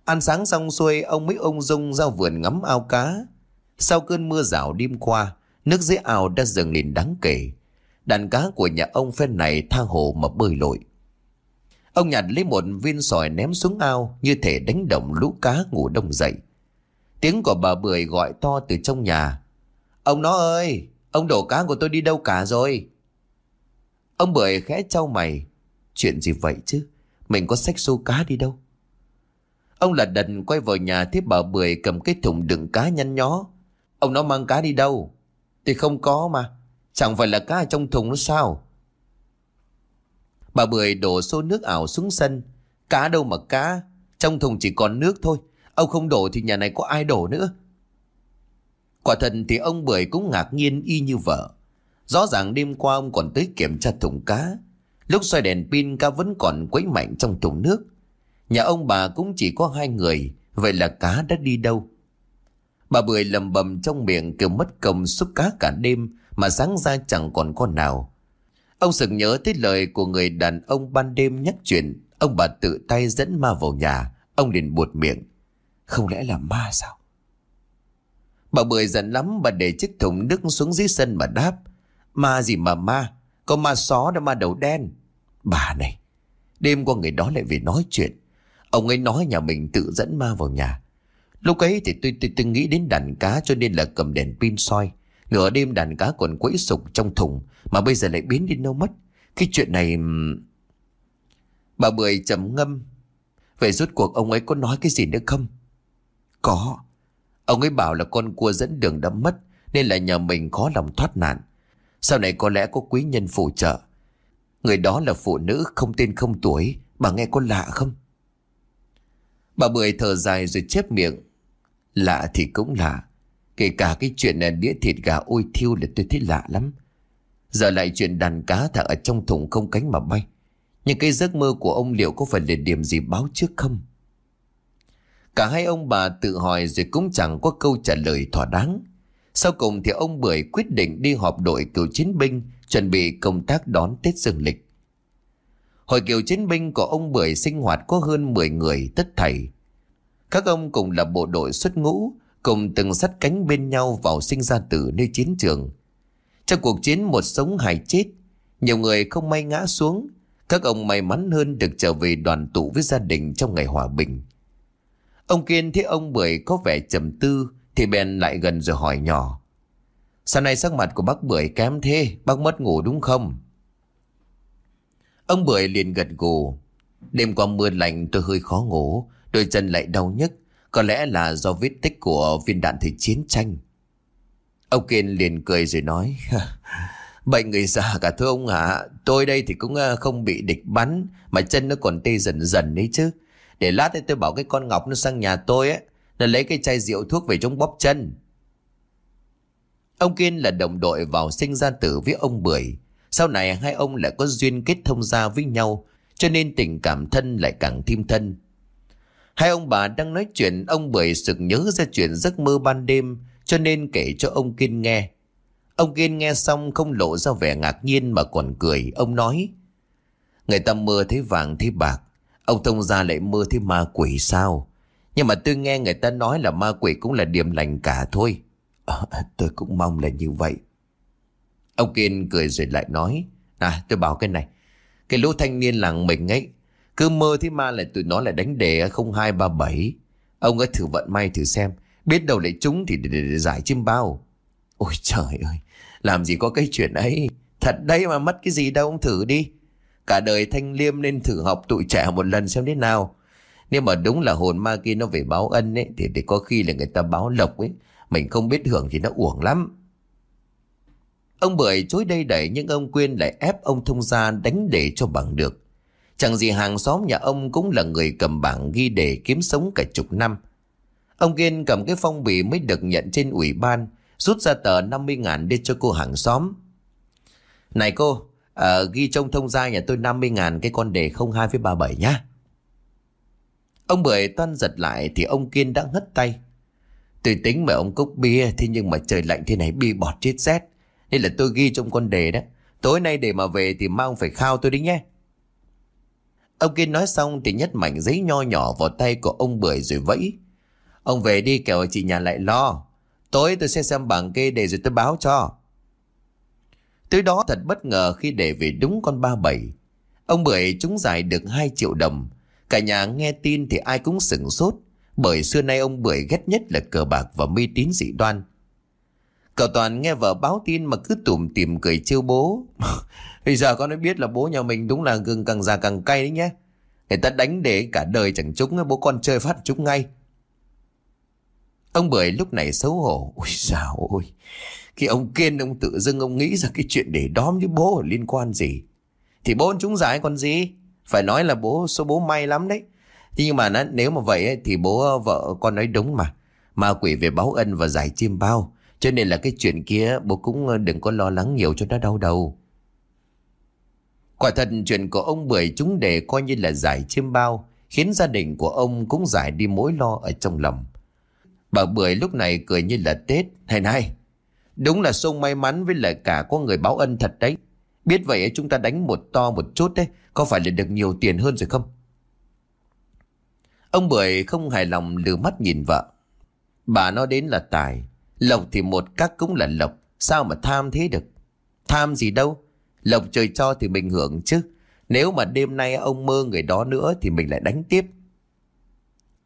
Ăn sáng xong xuôi ông mới ung dung ra vườn ngắm ao cá. Sau cơn mưa rào đêm qua, nước dưới ao đã dần lên đáng kể. Đàn cá của nhà ông phen này tha hồ mà bơi lội. Ông nhặt lấy một viên sỏi ném xuống ao như thể đánh động lũ cá ngủ đông dậy. Tiếng của bà Bưởi gọi to từ trong nhà. Ông nó ơi, ông đổ cá của tôi đi đâu cả rồi? Ông Bưởi khẽ trao mày. Chuyện gì vậy chứ? Mình có sách xô cá đi đâu? Ông là đần quay vào nhà thấy bà Bưởi cầm cái thùng đựng cá nhăn nhó. Ông nó mang cá đi đâu? Thì không có mà. Chẳng phải là cá ở trong thùng nó sao? Bà Bưởi đổ xô nước ảo xuống sân. Cá đâu mà cá? Trong thùng chỉ còn nước thôi. Ông không đổ thì nhà này có ai đổ nữa? Quả thật thì ông Bưởi cũng ngạc nhiên y như vợ. Rõ ràng đêm qua ông còn tới kiểm tra thùng cá. Lúc xoay đèn pin, cá vẫn còn quấy mạnh trong thùng nước. Nhà ông bà cũng chỉ có hai người, Vậy là cá đã đi đâu? Bà Bưởi lầm bầm trong miệng kêu mất công xúc cá cả đêm Mà sáng ra chẳng còn con nào. Ông sực nhớ tới lời của người đàn ông ban đêm nhắc chuyện, Ông bà tự tay dẫn ma vào nhà, Ông liền buột miệng. Không lẽ là ma sao? Bà Bưởi giận lắm Bà để chiếc thùng nước xuống dưới sân mà đáp, Ma gì mà ma, Có ma xó đã ma đầu đen. Bà này, Đêm qua người đó lại về nói chuyện. Ông ấy nói nhà mình tự dẫn ma vào nhà. Lúc ấy thì tôi, tôi, tôi nghĩ đến đàn cá cho nên là cầm đèn pin soi. Nửa đêm đàn cá còn quẫy sục trong thùng mà bây giờ lại biến đi đâu mất. Cái chuyện này... Bà Bưởi trầm ngâm. Vậy rốt cuộc ông ấy có nói cái gì nữa không? Có. Ông ấy bảo là con cua dẫn đường đã mất nên là nhà mình khó lòng thoát nạn. Sau này có lẽ có quý nhân phù trợ. Người đó là phụ nữ không tên không tuổi Bà nghe có lạ không? Bà Bưởi thở dài rồi chép miệng. Lạ thì cũng lạ. Kể cả cái chuyện là đĩa thịt gà ôi thiêu là tôi thấy lạ lắm. Giờ lại chuyện đàn cá thả ở trong thùng không cánh mà bay. Nhưng cái giấc mơ của ông liệu có phải là điểm gì báo trước không? Cả hai ông bà tự hỏi rồi cũng chẳng có câu trả lời thỏa đáng. Sau cùng thì ông Bưởi quyết định đi họp đội cựu chiến binh, chuẩn bị công tác đón Tết Dương lịch. Hội kiều chiến binh của ông Bưởi sinh hoạt có hơn 10 người tất thảy. Các ông cùng là bộ đội xuất ngũ, cùng từng sắt cánh bên nhau vào sinh ra tử nơi chiến trường. Trong cuộc chiến một sống hai chết, nhiều người không may ngã xuống, các ông may mắn hơn được trở về đoàn tụ với gia đình trong ngày hòa bình. Ông Kiên thấy ông Bưởi có vẻ trầm tư thì bèn lại gần rồi hỏi nhỏ. Sáng nay sắc mặt của bác Bưởi kém thế, bác mất ngủ đúng không? Ông Bưởi liền gật gù. Đêm qua mưa lạnh tôi hơi khó ngủ, đôi chân lại đau nhức. Có lẽ là do vết tích của viên đạn thời chiến tranh. Ông Kiên liền cười rồi nói. Bệnh người già cả thưa ông ạ. Tôi đây thì cũng ờ, không bị địch bắn, mà chân nó còn tê dần dần đấy chứ. Để lát thì tôi bảo cái con Ngọc nó sang nhà tôi ấy, nó lấy cái chai rượu thuốc về chống bóp chân. Ông Kiên là đồng đội vào sinh ra tử với ông Bưởi. Sau này hai ông lại có duyên kết thông gia với nhau, cho nên tình cảm thân lại càng thêm thân. Hai ông bà đang nói chuyện, ông Bưởi sực nhớ ra chuyện giấc mơ ban đêm, cho nên kể cho ông Kiên nghe. Ông Kiên nghe xong không lộ ra vẻ ngạc nhiên mà còn cười, ông nói. Người ta mơ thấy vàng thấy bạc, ông thông gia lại mơ thấy ma quỷ sao? Nhưng mà tôi nghe người ta nói là ma quỷ cũng là điểm lành cả thôi. À, tôi cũng mong là như vậy. Ông Kiên cười rồi lại nói. À tôi bảo cái này. Cái lũ thanh niên làng mình ấy. Cứ mơ thế ma lại tụi nó lại đánh đề 0237. Ông ấy thử vận may thử xem. Biết đâu lại trúng thì để, để, để giải chim bao. Ôi trời ơi. Làm gì có cái chuyện ấy. Thật đấy mà mất cái gì đâu ông thử đi. Cả đời thanh liêm nên thử học tụi trẻ một lần xem thế nào. Nếu mà đúng là hồn ma kia nó về báo ân ấy Thì, thì có khi là người ta báo lộc ấy Mình không biết hưởng thì nó uổng lắm Ông Bưởi chối đây đẩy nhưng ông Quyên lại ép ông thông gia đánh để cho bằng được. Chẳng gì hàng xóm nhà ông cũng là người cầm bảng ghi để kiếm sống cả chục năm. Ông Kiên cầm cái phong bì mới được nhận trên ủy ban, rút ra tờ 50 ngàn đi cho cô hàng xóm. Này cô, à, ghi trong thông gia nhà tôi 50 ngàn cái con đề 02 với 37 nhá. Ông Bưởi toan giật lại thì ông Kiên đã ngất tay. Tôi tính mời ông cốc bia thế nhưng mà trời lạnh thế này bi bọt chết rét. Nên là tôi ghi trong con đề đó. Tối nay để mà về thì mang phải khao tôi đi nhé. Ông kia nói xong thì nhất mảnh giấy nho nhỏ vào tay của ông Bưởi rồi vẫy. Ông về đi, kẻo chị nhà lại lo. Tối tôi sẽ xem bảng kê để rồi tôi báo cho. Tới đó thật bất ngờ khi để về đúng con ba bảy. Ông Bưởi trúng giải được 2 triệu đồng. Cả nhà nghe tin thì ai cũng sửng sốt. Bởi xưa nay ông Bưởi ghét nhất là cờ bạc và mê tín dị đoan. Cậu Toàn nghe vợ báo tin mà cứ tủm tìm cười trêu bố. Bây giờ con mới biết là bố nhà mình đúng là gừng càng già càng cay đấy nhé. Người ta đánh để cả đời chẳng trúng bố con chơi phát trúng ngay. Ông Bưởi lúc này xấu hổ. Ôi sao ôi. Khi ông Kiên ông tự dưng ông nghĩ ra cái chuyện để đóm với bố liên quan gì. Thì bố chúng giải còn gì. Phải nói là bố số bố may lắm đấy. Nhưng mà nếu mà vậy ấy, thì bố vợ con nói đúng mà. Ma quỷ về báo ân và giải chim bao. Cho nên là cái chuyện kia bố cũng ờ, đừng có lo lắng nhiều cho nó đau đầu. Quả thật chuyện của ông Bưởi chúng để coi như là giải chiêm bao, khiến gia đình của ông cũng giải đi mối lo ở trong lòng. Bà Bưởi lúc này cười như là Tết. Này này, đúng là sông may mắn với lại cả có người báo ân thật đấy. Biết vậy chúng ta đánh một to một chút đấy, có phải là được nhiều tiền hơn rồi không? Ông Bưởi không hài lòng lừa mắt nhìn vợ. Bà nói đến là tài, lộc thì một cách cũng là lộc, sao mà tham thế được? Tham gì đâu, lộc trời cho thì mình hưởng chứ. Nếu mà đêm nay ông mơ người đó nữa thì mình lại đánh tiếp.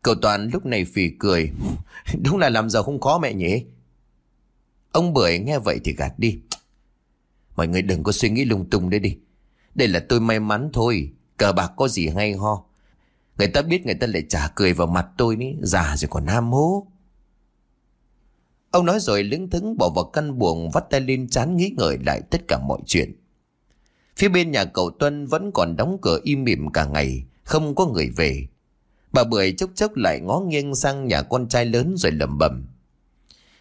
Cậu Toàn lúc này phì cười. Đúng là làm giàu không khó mẹ nhỉ? Ông Bưởi nghe vậy thì gạt đi. Mọi người đừng có suy nghĩ lung tung đấy đi. Đây là tôi may mắn thôi. Cờ bạc có gì hay ho. Người ta biết người ta lại trả cười vào mặt tôi ní. Già rồi còn ham hố. Ông nói rồi lững thững bỏ vào căn buồng vắt tay lên chán nghĩ ngợi lại tất cả mọi chuyện. Phía bên nhà cậu Tuân vẫn còn đóng cửa im mỉm cả ngày, Không có người về. Bà Bưởi chốc chốc lại ngó nghiêng sang nhà con trai lớn rồi lẩm bẩm.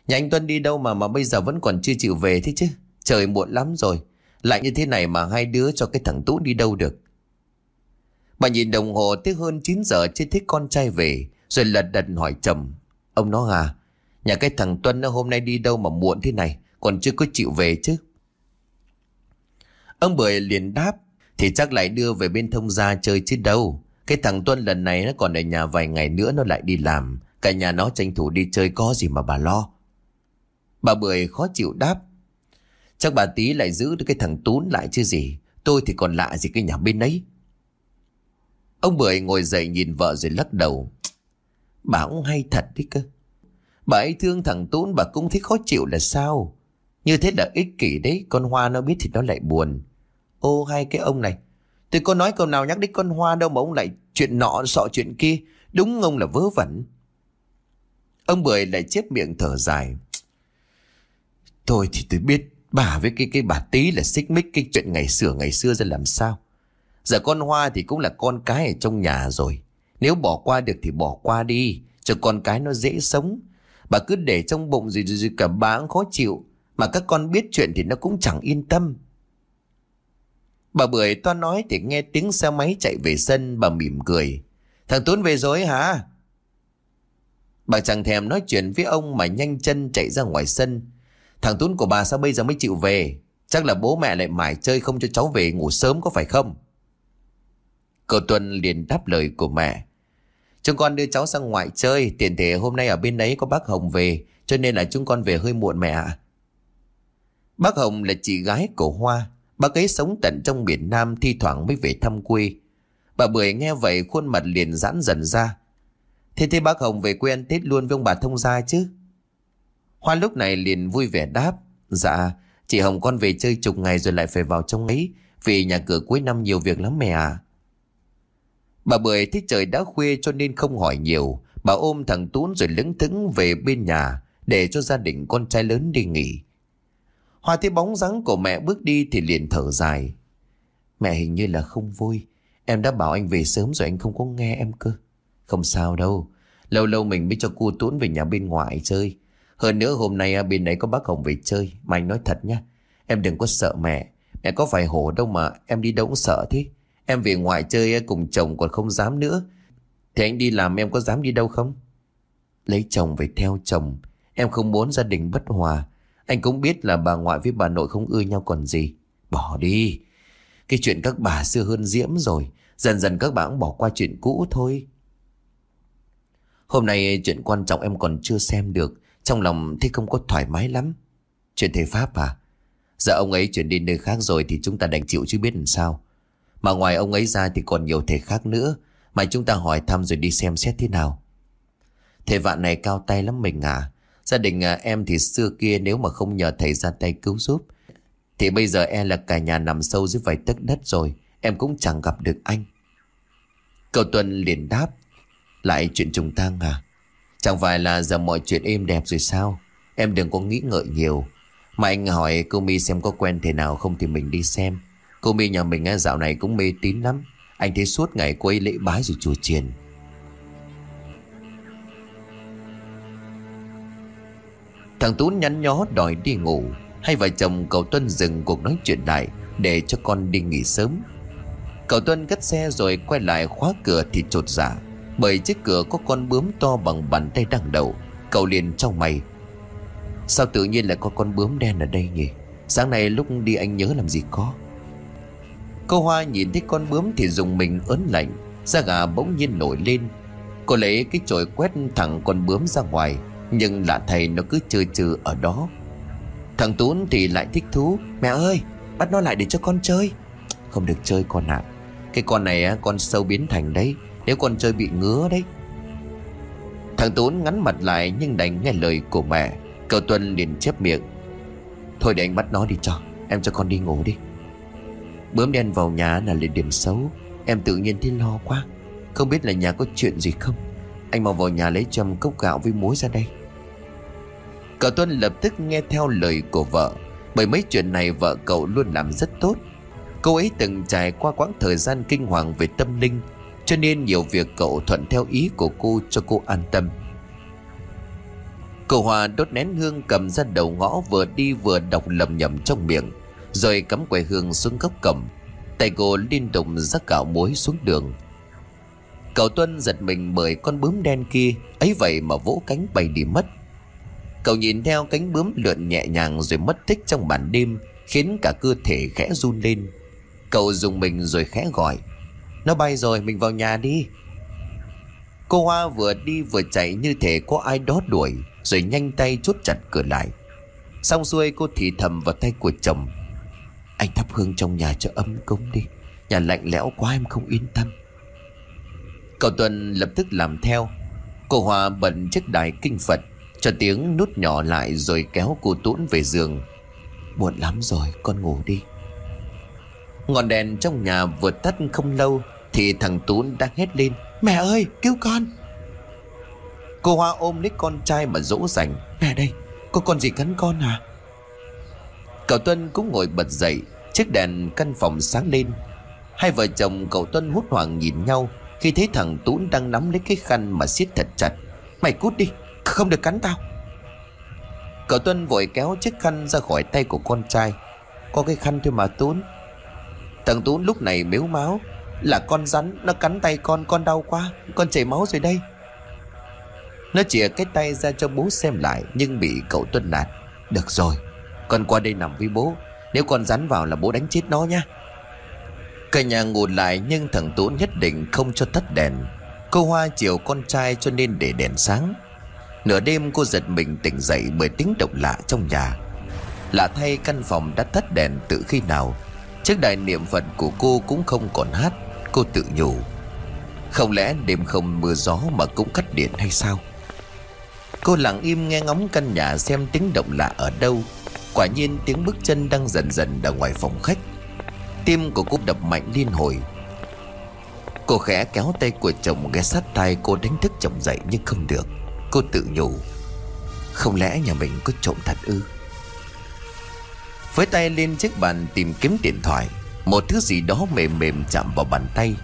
Nhà anh Tuân đi đâu mà mà bây giờ vẫn còn chưa chịu về thế chứ? Trời muộn lắm rồi Lại như thế này mà hai đứa cho cái thằng Tú đi đâu được? Bà nhìn đồng hồ tới hơn 9 giờ chưa thấy con trai về Rồi lật đật hỏi chồng. Ông nó à Nhà cái thằng Tuân nó hôm nay đi đâu mà muộn thế này? Còn chưa có chịu về chứ. Ông Bưởi liền đáp, Thì chắc lại đưa về bên thông gia chơi chứ đâu. Cái thằng Tuân lần này nó còn ở nhà vài ngày nữa nó lại đi làm. Cả nhà nó tranh thủ đi chơi có gì mà bà lo. Bà Bưởi khó chịu đáp, Chắc bà tí lại giữ được cái thằng Tún lại chứ gì? Tôi thì còn lạ gì cái nhà bên ấy. Ông Bưởi ngồi dậy nhìn vợ rồi lắc đầu, Bà cũng hay thật đấy cơ. Bà ấy thương thằng Tún bà cũng thấy khó chịu là sao Như thế là ích kỷ đấy Con Hoa nó biết thì nó lại buồn Ô hai cái ông này Tôi có nói câu nào nhắc đến con Hoa đâu mà ông lại Chuyện nọ sọ chuyện kia Đúng ông là vớ vẩn Ông Bưởi lại chép miệng thở dài Thôi thì tôi biết bà với cái cái bà tí là xích mích cái chuyện ngày xưa ngày xưa ra làm sao. Giờ con Hoa thì cũng là con cái ở trong nhà rồi. Nếu bỏ qua được thì bỏ qua đi, cho con cái nó dễ sống. Bà cứ để trong bụng gì gì cả bà cũng khó chịu. Mà các con biết chuyện thì nó cũng chẳng yên tâm. Bà Bưởi to nói thì nghe tiếng xe máy chạy về sân, bà mỉm cười. Thằng Tuấn về rồi hả? Bà chẳng thèm nói chuyện với ông mà nhanh chân chạy ra ngoài sân. Thằng Tuấn của bà sao bây giờ mới chịu về? Chắc là bố mẹ lại mải chơi không cho cháu về ngủ sớm có phải không? Cậu Tuân liền đáp lời của mẹ. Chúng con đưa cháu sang ngoại chơi, tiền thể hôm nay ở bên đấy có bác Hồng về, cho nên là chúng con về hơi muộn mẹ ạ. Bác Hồng là chị gái của Hoa, bác ấy sống tận trong miền Nam thi thoảng mới về thăm quê. Bà Bưởi nghe vậy khuôn mặt liền giãn dần ra. Thế thế bác Hồng về quê ăn Tết luôn với ông bà thông gia chứ? Hoa lúc này liền vui vẻ đáp. Dạ, chị Hồng con về chơi chục ngày rồi lại phải vào trong ấy. Vì nhà cửa cuối năm nhiều việc lắm mẹ à. Bà Bưởi thấy trời đã khuya cho nên không hỏi nhiều. Bà ôm thằng Tún rồi lững thững về bên nhà, để cho gia đình con trai lớn đi nghỉ. Hoa thấy bóng dáng của mẹ bước đi thì liền thở dài. Mẹ hình như là không vui. Em đã bảo anh về sớm rồi anh không có nghe em cơ. Không sao đâu. Lâu lâu mình mới cho cô Tún về nhà bên ngoại chơi. Hơn nữa hôm nay bên đấy có bác Hồng về chơi, Mà anh nói thật nhá Em đừng có sợ mẹ Mẹ có phải hổ đâu mà em đi đâu cũng sợ thế Em về ngoài chơi cùng chồng còn không dám nữa. Thì anh đi làm em có dám đi đâu không? Lấy chồng phải theo chồng. Em không muốn gia đình bất hòa. Anh cũng biết là bà ngoại với bà nội không ưa nhau còn gì. Bỏ đi. Cái chuyện các bà xưa hơn diễm rồi. Dần dần các bà cũng bỏ qua chuyện cũ thôi. Hôm nay ờ, chuyện quan trọng em còn chưa xem được. Trong lòng thì không có thoải mái lắm. Chuyện thầy Pháp à? Giờ ông ấy chuyển đi nơi khác rồi Thì chúng ta đành chịu chứ biết làm sao. Mà ngoài ông ấy ra thì còn nhiều thầy khác nữa Mà chúng ta hỏi thăm rồi đi xem xét thế nào. Thầy vạn này cao tay lắm mình à. Gia đình à, em thì xưa kia Nếu mà không nhờ thầy ra tay cứu giúp Thì bây giờ e là cả nhà nằm sâu dưới vài tấc đất rồi Em cũng chẳng gặp được anh. Cậu Tuân liền đáp Lại chuyện trùng tang à? Chẳng phải là giờ mọi chuyện êm đẹp rồi sao? Em đừng có nghĩ ngợi nhiều. Mà anh hỏi cô mi xem có quen thế nào không Thì mình đi xem. Cô mi nhà mình dạo này cũng mê tín lắm. Anh thấy suốt ngày cô ấy lễ bái rồi chùa chiền. Thằng Tú nhắn nhó đòi đi ngủ. Hai vợ chồng cậu Tuân dừng cuộc nói chuyện lại Để cho con đi nghỉ sớm. Cậu Tuân cất xe rồi quay lại khóa cửa thì trột giả bởi chiếc cửa có con bướm to bằng bàn tay đằng đầu Cậu liền trong mày. Sao tự nhiên lại có con bướm đen ở đây nhỉ? Sáng nay lúc đi anh nhớ làm gì có? Cô Hoa nhìn thấy con bướm thì dùng mình ớn lạnh, Da gà bỗng nhiên nổi lên. Cô lấy cái chổi quét thẳng con bướm ra ngoài, Nhưng lạ thầy nó cứ chơi trừ ở đó. Thằng Tún thì lại thích thú, Mẹ ơi, bắt nó lại để cho con chơi. Không được chơi con ạ. À. Cái con này con sâu biến thành đấy, nếu con chơi bị ngứa đấy. Thằng Tún ngắn mặt lại nhưng đành nghe lời của mẹ. Cậu Tuân liền chép miệng, Thôi để anh bắt nó đi cho, Em cho con đi ngủ đi. Bướm đen vào nhà là lên điểm xấu. Em tự nhiên thấy lo quá. Không biết là nhà có chuyện gì không? Anh mau vào nhà lấy cho cốc gạo với muối ra đây. Cậu Tuân lập tức nghe theo lời của vợ. Bởi mấy chuyện này vợ cậu luôn làm rất tốt. Cô ấy từng trải qua quãng thời gian kinh hoàng về tâm linh, Cho nên nhiều việc cậu thuận theo ý của cô cho cô an tâm. Cậu Hòa đốt nén hương cầm ra đầu ngõ vừa đi vừa đọc lầm nhầm trong miệng. Rồi cắm quầy hương xuống góc cổng. Tay cô liên tục rắc gạo muối xuống đường. Cậu Tuân giật mình bởi con bướm đen kia, ấy vậy mà vỗ cánh bay đi mất. Cậu nhìn theo cánh bướm lượn nhẹ nhàng rồi mất tích trong màn đêm, Khiến cả cơ thể khẽ run lên. Cậu dùng mình rồi khẽ gọi, Nó bay rồi, mình vào nhà đi. Cô Hoa vừa đi vừa chạy như thể có ai đó đuổi, Rồi nhanh tay chốt chặt cửa lại. Xong xuôi cô thì thầm vào tay của chồng. Anh thắp hương trong nhà cho ấm cúng đi. Nhà lạnh lẽo quá em không yên tâm. Cậu Tuần lập tức làm theo. Cô Hoa bận chiếc đài kinh Phật, Cho tiếng nút nhỏ lại rồi kéo cô Tuấn về giường. Muộn lắm rồi, con ngủ đi. Ngọn đèn trong nhà vừa tắt không lâu Thì thằng Tuấn đang hét lên, Mẹ ơi, cứu con! Cô Hoa ôm lấy con trai mà dỗ dành, Mẹ đây, có con gì cắn con à Cậu Tuân cũng ngồi bật dậy, Chiếc đèn căn phòng sáng lên. Hai vợ chồng cậu Tuân hút hoảng nhìn nhau, Khi thấy thằng Tún đang nắm lấy cái khăn mà siết thật chặt. Mày cút đi, Không được cắn tao. Cậu Tuân vội kéo chiếc khăn ra khỏi tay của con trai. Có cái khăn thôi mà, Tún. Thằng Tún lúc này mếu máu, Là con rắn, Nó cắn tay con Con đau quá, Con chảy máu rồi đây. Nó chìa cái tay ra cho bố xem lại Nhưng bị cậu Tuân nạt. Được rồi con qua đây nằm với bố. Nếu con rắn vào là bố đánh chết nó nha Cả nhà ngủ lại Nhưng thằng tú nhất định không cho tắt đèn. Cô Hoa chiều con trai cho nên để đèn sáng. Nửa đêm cô giật mình tỉnh dậy bởi tiếng động lạ trong nhà. Lạ thay căn phòng đã tắt đèn từ khi nào. Chiếc đài niệm Phật của cô cũng không còn hát. Cô tự nhủ, Không lẽ đêm không mưa gió mà cũng cắt điện hay sao? Cô lặng im nghe ngóng căn nhà xem tiếng động lạ ở đâu. Quả nhiên tiếng bước chân đang dần dần ở ngoài phòng khách. Tim của cô đập mạnh liên hồi. Cô khẽ kéo tay của chồng ghé sát tay cô đánh thức chồng dậy nhưng không được. Cô tự nhủ, Không lẽ nhà mình có trộm thật ư? Với tay lên chiếc bàn tìm kiếm điện thoại, Một thứ gì đó mềm mềm chạm vào bàn tay,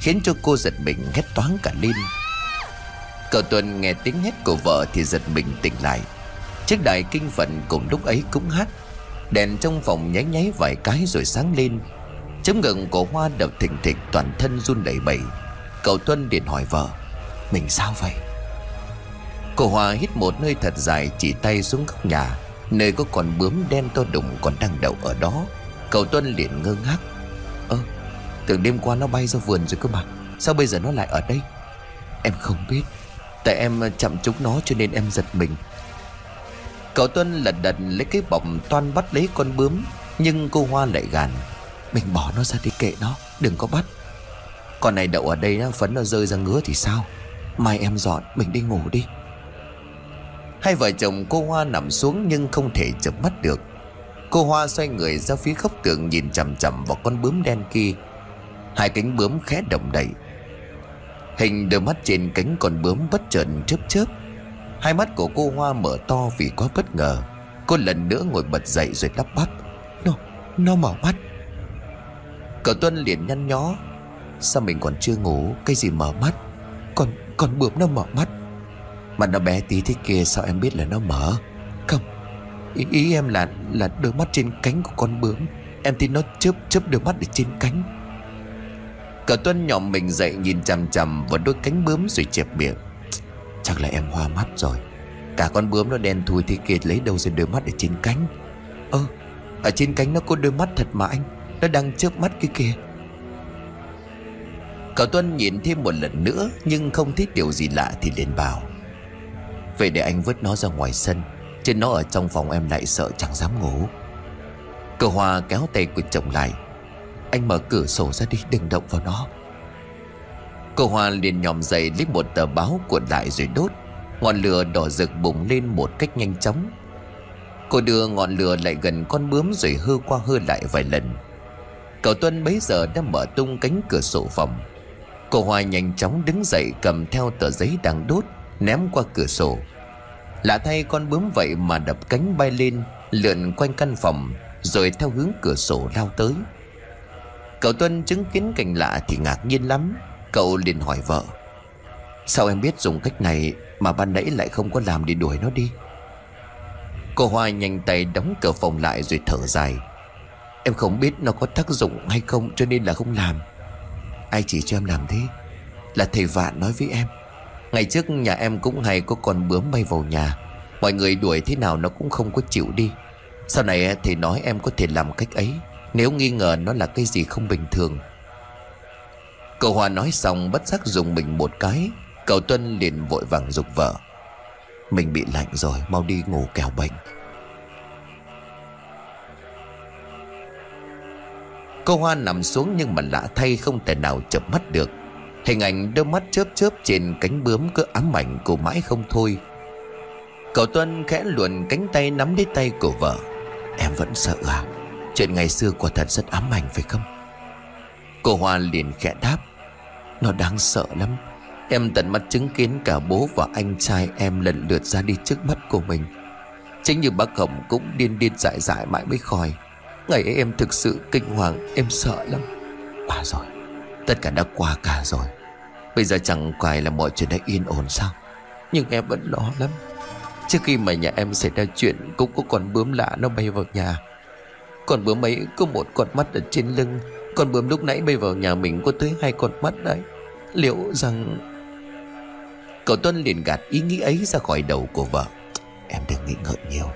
Khiến cho cô giật mình hét toáng cả lên. Cậu Tuần nghe tiếng hét của vợ thì giật mình tỉnh lại. Chiếc đài kinh phận cùng lúc ấy cũng hát, Đèn trong phòng nháy nháy vài cái rồi sáng lên. Chấm ngừng của Hoa đập thình thịch, toàn thân run đẩy bẩy. Cậu Tuân điện hỏi vợ, Mình sao vậy? Cô Hoa hít một hơi thật dài, chỉ tay xuống góc nhà, Nơi có con bướm đen to đùng còn đang đậu ở đó. Cậu Tuân liền ngơ ngác, Ơ, Tưởng đêm qua nó bay ra vườn rồi cơ mà, Sao bây giờ nó lại ở đây? Em không biết, Tại em chậm chúc nó cho nên em giật mình. Cậu Tuân lật đật lấy cái bọc toan bắt lấy con bướm, Nhưng cô Hoa lại gàn, Mình bỏ nó ra đi kệ nó, Đừng có bắt. Con này đậu ở đây phấn nó rơi ra ngứa thì sao? Mai em dọn, mình đi ngủ đi. Hai vợ chồng cô Hoa nằm xuống nhưng không thể chợp mắt được. Cô Hoa xoay người ra phía khóc tường nhìn chằm chằm vào con bướm đen kia. Hai cánh bướm khẽ động đậy. Hình đôi mắt trên cánh con bướm bất chợt chớp chớp. Hai mắt của cô Hoa mở to vì quá bất ngờ. Cô lần nữa ngồi bật dậy rồi lắp bắp. Nó, nó mở mắt. Cậu Tuân liền nhăn nhó. Sao mình còn chưa ngủ? Cái gì mở mắt? Còn, còn bướm nó mở mắt. Mà nó bé tí thế kia sao em biết là nó mở? Không Ý, ý em là là đôi mắt trên cánh của con bướm. Em tin nó chớp chớp đôi mắt ở trên cánh. Cậu Tuân nhòm mình dậy nhìn chằm chằm vào đôi cánh bướm rồi chẹp miệng. Chắc là em hoa mắt rồi? Cả con bướm nó đen thui thế kia lấy đâu ra đôi mắt ở trên cánh? Ơ, Ở trên cánh nó có đôi mắt thật mà anh. Nó đang chớp mắt kia. Kìa Cậu Tuân nhìn thêm một lần nữa, Nhưng không thấy điều gì lạ thì liền bảo. Vậy để anh vứt nó ra ngoài sân. Trên nó ở trong phòng em lại sợ chẳng dám ngủ. Cậu hòa kéo tay của chồng lại. Anh mở cửa sổ ra đi, đừng động vào nó. Cô Hoa liền nhòm dậy lấy một tờ báo cuộn lại rồi đốt. Ngọn lửa đỏ rực bùng lên một cách nhanh chóng. Cô đưa ngọn lửa lại gần con bướm rồi hư qua hư lại vài lần. Cậu Tuân bấy giờ đã mở tung cánh cửa sổ phòng. Cô Hoa nhanh chóng đứng dậy cầm theo tờ giấy đang đốt, Ném qua cửa sổ. Lạ thay con bướm vậy mà đập cánh bay lên, Lượn quanh căn phòng, Rồi theo hướng cửa sổ lao tới. Cậu Tuân chứng kiến cảnh lạ thì ngạc nhiên lắm. Cậu liền hỏi vợ, Sao em biết dùng cách này Mà ban nãy lại không có làm để đuổi nó đi? Cô Hoa nhanh tay đóng cửa phòng lại rồi thở dài, Em không biết nó có tác dụng hay không cho nên là không làm. Ai chỉ cho em làm thế? Là thầy Vạn nói với em. Ngày trước nhà em cũng hay có con bướm bay vào nhà. Mọi người đuổi thế nào nó cũng không có chịu đi. Sau này thầy nói em có thể làm cách ấy. Nếu nghi ngờ nó là cái gì không bình thường Cậu Hòa nói xong bất giác dùng mình một cái. Cậu Tuân liền vội vàng dục vợ. Mình bị lạnh rồi, Mau đi ngủ kẻo bệnh. Cô Hoa nằm xuống nhưng mà lạ thay không thể nào chập mắt được. Hình ảnh đôi mắt chớp chớp trên cánh bướm cứ ám ảnh cô mãi không thôi. Cậu Tuân khẽ luồn cánh tay nắm lấy tay của vợ. Em vẫn sợ à? Chuyện ngày xưa quả thật rất ám ảnh phải không? Cô Hoa liền khẽ đáp. Nó đáng sợ lắm. Em tận mắt chứng kiến cả bố và anh trai em lần lượt ra đi trước mắt của mình. Chính như bác Hồng cũng điên điên dại dại mãi mới khỏi. Ngày ấy em thực sự kinh hoàng, Em sợ lắm. Qua rồi. Tất cả đã qua cả rồi. Bây giờ chẳng phải là mọi chuyện đã yên ổn sao? Nhưng em vẫn lo lắm. Trước khi mà nhà em xảy ra chuyện, Cũng có con bướm lạ nó bay vào nhà. Con bướm ấy có một con mắt ở trên lưng con bướm lúc nãy bay vào nhà mình Có tới hai con mắt đấy. Liệu rằng Cậu Tuân liền gạt ý nghĩ ấy ra khỏi đầu của vợ. Em đừng nghĩ ngợi nhiều.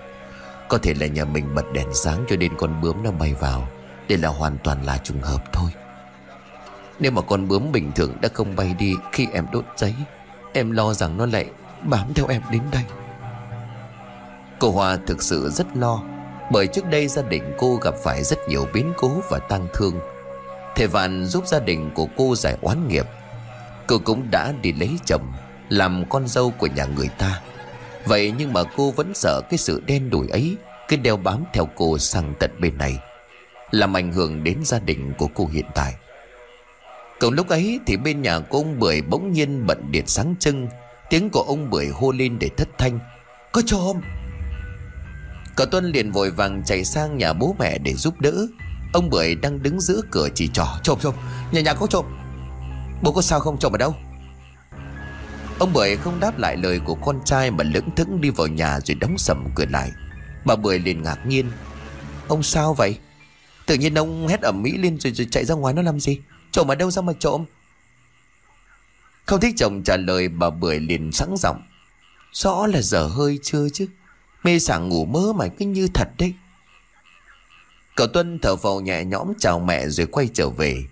Có thể là nhà mình bật đèn sáng cho nên con bướm nó bay vào, Đây là hoàn toàn là trùng hợp thôi. Nếu mà con bướm bình thường đã không bay đi Khi em đốt giấy Em lo rằng nó lại bám theo em đến đây. Cô Hoa thực sự rất lo, Bởi trước đây gia đình cô gặp phải rất nhiều biến cố và tang thương. Thầy Vạn giúp gia đình của cô giải oán nghiệp. Cô cũng đã đi lấy chồng, Làm con dâu của nhà người ta. Vậy nhưng mà cô vẫn sợ cái sự đen đủi ấy, Cứ đeo bám theo cô sang tận bên này, Làm ảnh hưởng đến gia đình của cô hiện tại. Cùng lúc ấy thì bên nhà của ông Bưởi bỗng nhiên bận điện sáng trưng, Tiếng của ông Bưởi hô lên để thất thanh. Có trộm Cậu Tuân liền vội vàng chạy sang nhà bố mẹ để giúp đỡ. Ông Bưởi đang đứng giữa cửa chỉ trỏ. Trộm trộm. Nhà nhà có trộm. Bố có sao không? Trộm ở đâu? Ông Bưởi không đáp lại lời của con trai Mà lững thững đi vào nhà rồi đóng sầm cửa lại. Bà Bưởi liền ngạc nhiên. Ông sao vậy? Tự nhiên ông hét ẩm mỹ lên rồi, rồi chạy ra ngoài nó làm gì? Trộm ở đâu ra mà trộm? Không thích chồng trả lời bà Bưởi liền sẵn giọng. Rõ là dở hơi chưa chứ. Mê sảng ngủ mơ mà cứ như thật đấy. Cậu Tuân thở phào nhẹ nhõm chào mẹ rồi quay trở về.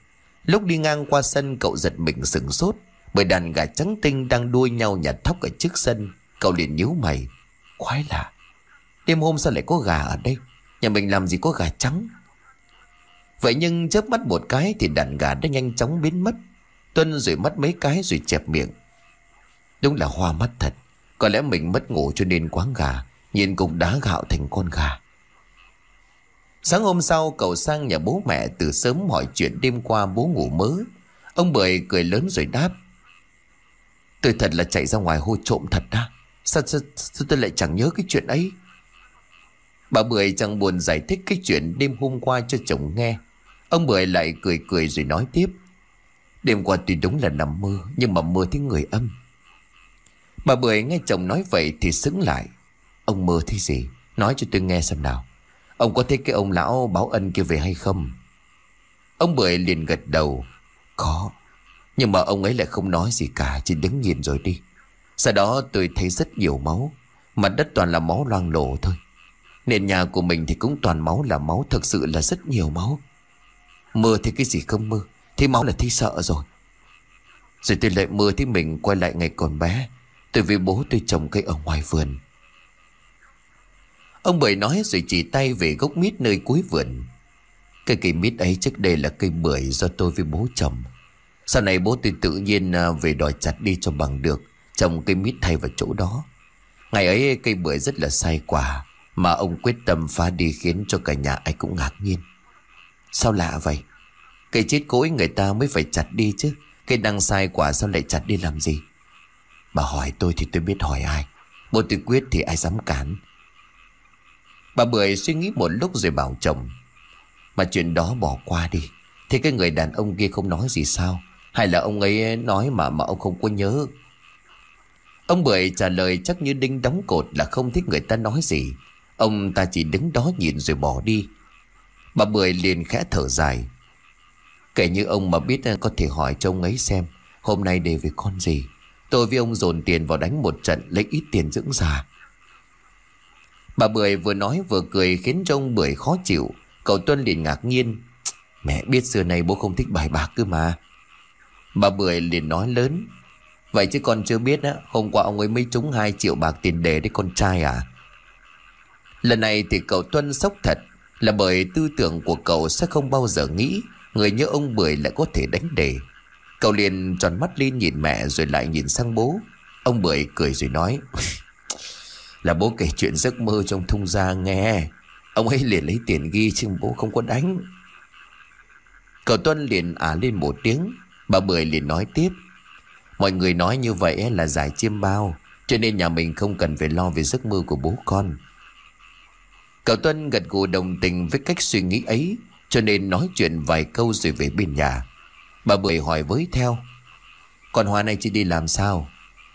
Lúc đi ngang qua sân, cậu giật mình sừng sốt, Bởi đàn gà trắng tinh đang đuôi nhau nhặt thóc ở trước sân. Cậu liền nhíu mày. Quái lạ, Đêm hôm sao lại có gà ở đây? Nhà mình làm gì có gà trắng? Vậy nhưng chớp mắt một cái Thì đàn gà đã nhanh chóng biến mất. Tuân rồi mắt mấy cái rồi chẹp miệng. Đúng là hoa mắt thật, Có lẽ mình mất ngủ cho nên quáng gà, Nhìn cục đá gạo thành con gà. Sáng hôm sau cậu sang nhà bố mẹ từ sớm hỏi chuyện đêm qua bố ngủ mớ. Ông Bưởi cười lớn rồi đáp. Tôi thật là chạy ra ngoài hô trộm thật đó. Sao, sao, sao tôi lại chẳng nhớ cái chuyện ấy? Bà Bưởi chẳng buồn giải thích cái chuyện đêm hôm qua cho chồng nghe. Ông Bưởi lại cười cười rồi nói tiếp. Đêm qua tuy đúng là nằm mơ, nhưng mà mơ thấy người âm. Bà Bưởi nghe chồng nói vậy thì sững lại. Ông mơ thấy gì? Nói cho tôi nghe xem nào. Ông có thấy cái ông lão báo ân kia về hay không? Ông Bưởi liền gật đầu. Có. Nhưng mà ông ấy lại không nói gì cả, chỉ đứng nhìn rồi đi. Sau đó tôi thấy rất nhiều máu. Mặt đất toàn là máu loang lổ thôi. Nền nhà của mình thì cũng toàn máu là máu, thật sự là rất nhiều máu. Mưa thì cái gì không mưa, thì máu là thi sợ rồi. Rồi tôi lại mưa thì mình quay lại ngày còn bé. Tôi với bố tôi trồng cây ở ngoài vườn. Ông Bưởi nói rồi chỉ tay về gốc mít nơi cuối vườn. Cây cây mít ấy trước đây là cây bưởi do tôi với bố trồng. Sau này bố tôi tự nhiên à, về đòi chặt đi cho bằng được, trồng cây mít thay vào chỗ đó. Ngày ấy cây bưởi rất là sai quả, mà ông quyết tâm phá đi khiến cho cả nhà ai cũng ngạc nhiên. Sao lạ vậy? Cây chết cối người ta mới phải chặt đi chứ. Cây đang sai quả sao lại chặt đi làm gì? Bà hỏi tôi thì tôi biết hỏi ai. Bố tôi quyết thì ai dám cản. Bà Bưởi suy nghĩ một lúc rồi bảo chồng, Mà chuyện đó bỏ qua đi Thế cái người đàn ông kia không nói gì sao? Hay là ông ấy nói mà mà ông không có nhớ? Ông Bưởi trả lời chắc như đinh đóng cột là không thích người ta nói gì. Ông ta chỉ đứng đó nhìn rồi bỏ đi. Bà Bưởi liền khẽ thở dài. Kể như ông mà biết, có thể hỏi cho ông ấy xem, Hôm nay để về con gì? Tôi với ông dồn tiền vào đánh một trận, Lấy ít tiền dưỡng già. Bà Bưởi vừa nói vừa cười Khiến trông Bưởi khó chịu. Cậu Tuân liền ngạc nhiên. Mẹ biết xưa này bố không thích bài bạc cơ mà. Bà Bưởi liền nói lớn. Vậy chứ con chưa biết á, Hôm qua ông ấy mới trúng 2 triệu bạc tiền đề đấy con trai à. Lần này thì cậu Tuân sốc thật, Là bởi tư tưởng của cậu sẽ không bao giờ nghĩ Người như ông Bưởi lại có thể đánh đề. Cậu liền tròn mắt lên nhìn mẹ rồi lại nhìn sang bố. Ông Bưởi cười rồi nói là bố kể chuyện giấc mơ trong thung gia nghe. Ông ấy liền lấy tiền ghi chứ bố không có đánh. Cậu Tuân liền ả lên một tiếng. Bà Bưởi liền nói tiếp. Mọi người nói như vậy là giải chiêm bao Cho nên nhà mình không cần phải lo về giấc mơ của bố con. Cậu Tuân gật gù đồng tình với cách suy nghĩ ấy Cho nên nói chuyện vài câu rồi về bên nhà. Bà Bưởi hỏi với theo. Còn Hoa này chị đi làm sao?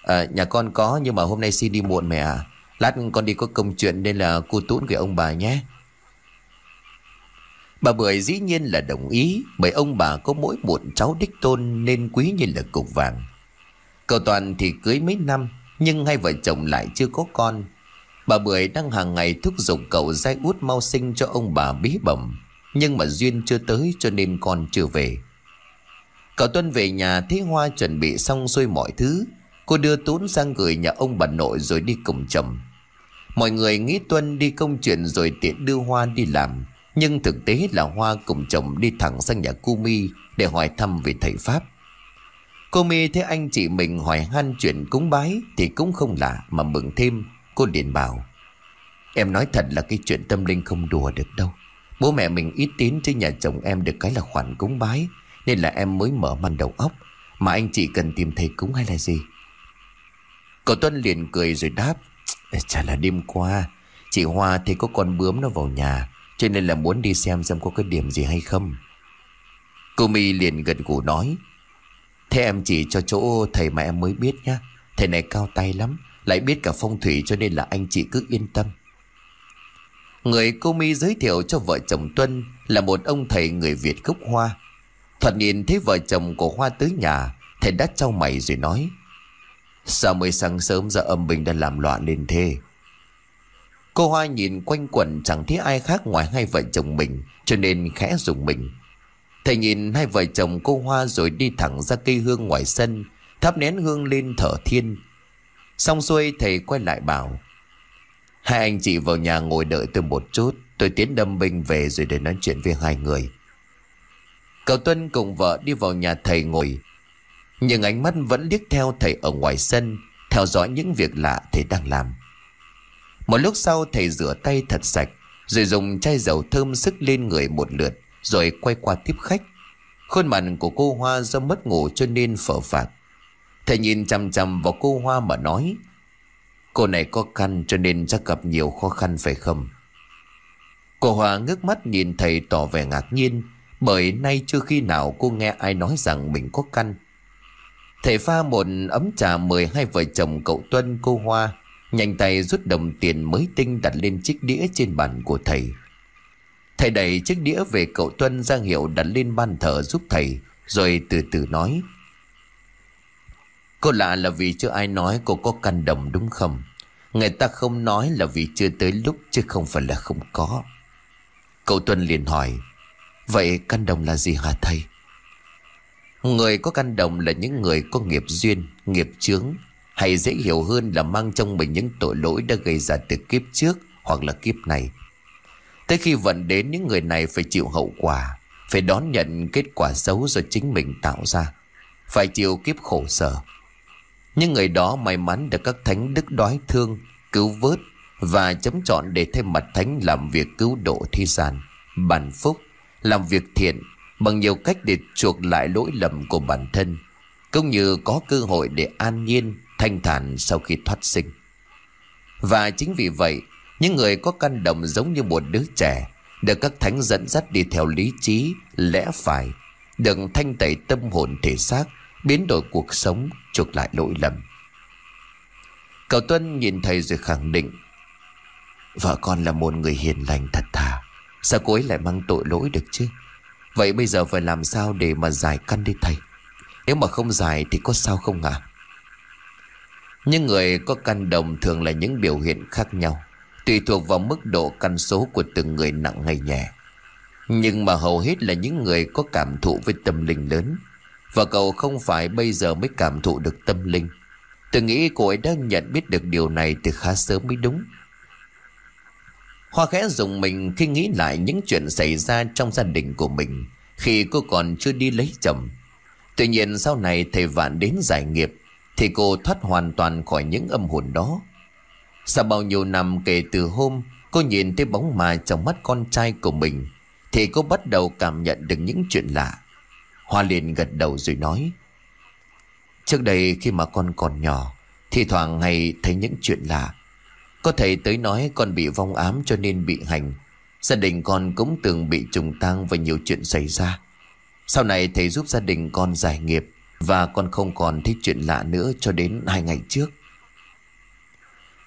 À, Nhà con có nhưng mà hôm nay xin đi muộn mẹ à Lát con đi có công chuyện nên là cô tún gửi ông bà nhé. Bà Bưởi dĩ nhiên là đồng ý, Bởi ông bà có mỗi một cháu đích tôn Nên quý như là cục vàng. Cậu Toàn thì cưới mấy năm, Nhưng hai vợ chồng lại chưa có con. Bà Bưởi đang hàng ngày thúc giục cậu dai út mau sinh cho ông bà bí bẩm, Nhưng mà duyên chưa tới cho nên con chưa về. Cậu Tuân về nhà thấy Hoa chuẩn bị xong xuôi mọi thứ Cô đưa Tuấn sang gửi nhà ông bà nội rồi đi cùng chồng. Mọi người nghĩ Tuân đi công chuyện rồi tiện đưa Hoa đi làm. Nhưng thực tế là Hoa cùng chồng đi thẳng sang nhà cô mi Để hỏi thăm về thầy Pháp. Cô mi thấy anh chị mình hỏi han chuyện cúng bái Thì cũng không lạ mà mừng thêm. Cô liền bảo, Em nói thật là cái chuyện tâm linh không đùa được đâu. Bố mẹ mình ít tín chứ nhà chồng em được cái là khoản cúng bái, Nên là em mới mở màn đầu óc. Mà anh chị cần tìm thầy cúng hay là gì? Cậu Tuân liền cười rồi đáp Chả là đêm qua. Chị Hoa thấy có con bướm nó vào nhà, Cho nên là muốn đi xem xem có cái điểm gì hay không. Cô My liền gật gù nói, Thế em chỉ cho chỗ thầy mà em mới biết nhá. Thầy này cao tay lắm, Lại biết cả phong thủy cho nên là anh chị cứ yên tâm. Người cô mi giới thiệu cho vợ chồng Tuân Là một ông thầy người Việt gốc Hoa. Thoạt nhìn thấy vợ chồng của Hoa tới nhà, Thầy đã trao mày rồi nói Sao mới sáng sớm ra âm bình đã làm loạn lên thế? Cô Hoa nhìn quanh quẩn chẳng thấy ai khác ngoài hai vợ chồng mình, Cho nên khẽ dùng mình. Thầy nhìn hai vợ chồng cô Hoa rồi đi thẳng ra cây hương ngoài sân, Thắp nén hương lên thở thiên. Xong xuôi, thầy quay lại bảo, Hai anh chị vào nhà ngồi đợi tôi một chút, Tôi tiến đâm binh về rồi để nói chuyện với hai người. Cậu Tuân cùng vợ đi vào nhà thầy ngồi. Nhưng ánh mắt vẫn liếc theo thầy ở ngoài sân, Theo dõi những việc lạ thầy đang làm. Một lúc sau, thầy rửa tay thật sạch, Rồi dùng chai dầu thơm sức lên người một lượt, Rồi quay qua tiếp khách. Khuôn mặt của cô Hoa do mất ngủ cho nên phở phạt. Thầy nhìn chằm chằm vào cô Hoa mà nói, Cô này có căn cho nên chắc gặp nhiều khó khăn phải không? Cô Hoa ngước mắt nhìn thầy tỏ vẻ ngạc nhiên, Bởi nay chưa khi nào cô nghe ai nói rằng mình có căn. Thầy pha một ấm trà mời hai vợ chồng cậu Tuân, cô Hoa. Nhanh tay rút đồng tiền mới tinh đặt lên chiếc đĩa trên bàn của thầy. Thầy đẩy chiếc đĩa về cậu Tuân, ra hiệu đặt lên ban thờ giúp thầy, Rồi từ từ nói. Cô lạ là vì chưa ai nói cô có căn đồng đúng không? Người ta không nói là vì chưa tới lúc, chứ không phải là không có. Cậu Tuân liền hỏi, Vậy căn đồng là gì hả thầy? Người có căn đồng là những người có nghiệp duyên, nghiệp chướng. Hay dễ hiểu hơn là mang trong mình những tội lỗi đã gây ra từ kiếp trước hoặc là kiếp này. Tới khi vận đến những người này phải chịu hậu quả Phải đón nhận kết quả xấu do chính mình tạo ra Phải chịu kiếp khổ sở. Những người đó may mắn được các thánh đức đói thương, cứu vớt và chấm chọn để thêm mặt thánh làm việc cứu độ thi gian, bản phúc, làm việc thiện bằng nhiều cách để chuộc lại lỗi lầm của bản thân, cũng như có cơ hội để an nhiên, thanh thản sau khi thoát sinh. Và chính vì vậy, những người có căn đồng giống như một đứa trẻ, được các thánh dẫn dắt đi theo lý trí, lẽ phải, Được thanh tẩy tâm hồn thể xác Biến đổi cuộc sống Chuộc lại lỗi lầm Cậu Tuân nhìn thầy rồi khẳng định Vợ con là một người hiền lành thật thà Sao cô ấy lại mang tội lỗi được chứ Vậy bây giờ phải làm sao để mà giải căn đi, thầy? Nếu mà không giải thì có sao không ạ? À? Những người có căn đồng thường là những biểu hiện khác nhau, Tùy thuộc vào mức độ căn số của từng người nặng hay nhẹ. Nhưng mà hầu hết là những người có cảm thụ với tâm linh lớn. Và cậu không phải bây giờ mới cảm thụ được tâm linh. Tôi nghĩ cô ấy đã nhận biết được điều này từ khá sớm mới đúng. Hoa khẽ dùng mình khi nghĩ lại những chuyện xảy ra trong gia đình của mình Khi cô còn chưa đi lấy chồng. Tuy nhiên sau này thầy Vạn đến giải nghiệp Thì cô thoát hoàn toàn khỏi những âm hồn đó. Sau bao nhiêu năm kể từ hôm Cô nhìn thấy bóng ma trong mắt con trai của mình Thì cô bắt đầu cảm nhận được những chuyện lạ. Hoa liền gật đầu rồi nói, Trước đây khi mà con còn nhỏ Thì thoảng hay thấy những chuyện lạ có thầy tới nói con bị vong ám cho nên bị hành. Gia đình con cũng từng bị trùng tang và nhiều chuyện xảy ra. Sau này thầy giúp gia đình con giải nghiệp Và con không còn thích chuyện lạ nữa cho đến hai ngày trước.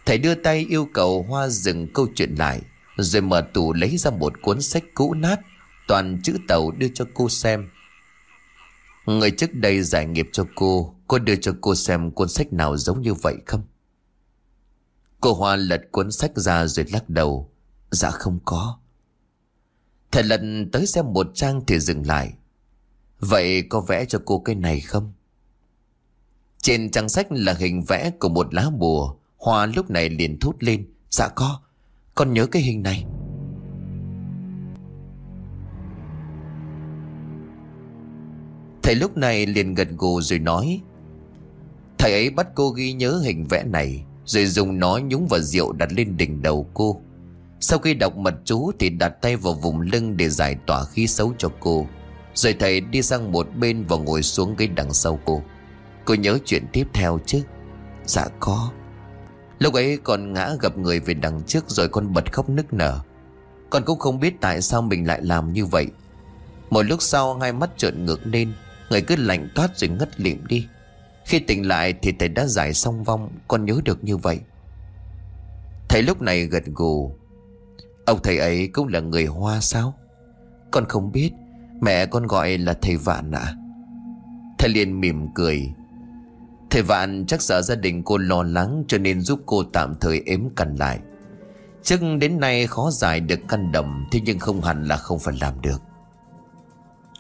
Thầy đưa tay yêu cầu Hoa dừng câu chuyện lại, Rồi mở tủ lấy ra một cuốn sách cũ nát, Toàn chữ tàu đưa cho cô xem. Người trước đây giải nghiệp cho cô Cô đưa cho cô xem cuốn sách nào giống như vậy không? Cô Hoa lật cuốn sách ra rồi lắc đầu. Dạ không có. Thầy lần tới xem một trang thì dừng lại. Vậy có vẽ cho cô cái này không? Trên trang sách là hình vẽ của một lá bùa. Hoa lúc này liền thốt lên. Dạ có. Con nhớ cái hình này. Thầy lúc này liền gật gù rồi nói. Thầy ấy bắt cô ghi nhớ hình vẽ này. Rồi dùng nó nhúng vào rượu đặt lên đỉnh đầu cô. Sau khi đọc mật chú Thì đặt tay vào vùng lưng để giải tỏa khí xấu cho cô. Rồi thầy đi sang một bên và ngồi xuống ghế đằng sau cô. Cô nhớ chuyện tiếp theo chứ? Dạ có. Lúc ấy con ngã gặp người về đằng trước Rồi con bật khóc nức nở. Con cũng không biết tại sao mình lại làm như vậy. Một lúc sau hai mắt trợn ngược lên, Người cứ lạnh toát rồi ngất lịm đi. Khi tỉnh lại thì thầy đã giải xong vong, Con nhớ được như vậy. Thầy lúc này gật gù. Ông thầy ấy cũng là người Hoa sao? Con không biết, Mẹ con gọi là thầy Vạn ạ. Thầy liền mỉm cười. Thầy Vạn chắc sợ gia đình cô lo lắng Cho nên giúp cô tạm thời ếm căn lại. Trước đến nay khó giải được căn đầm, Thế nhưng không hẳn là không phải làm được.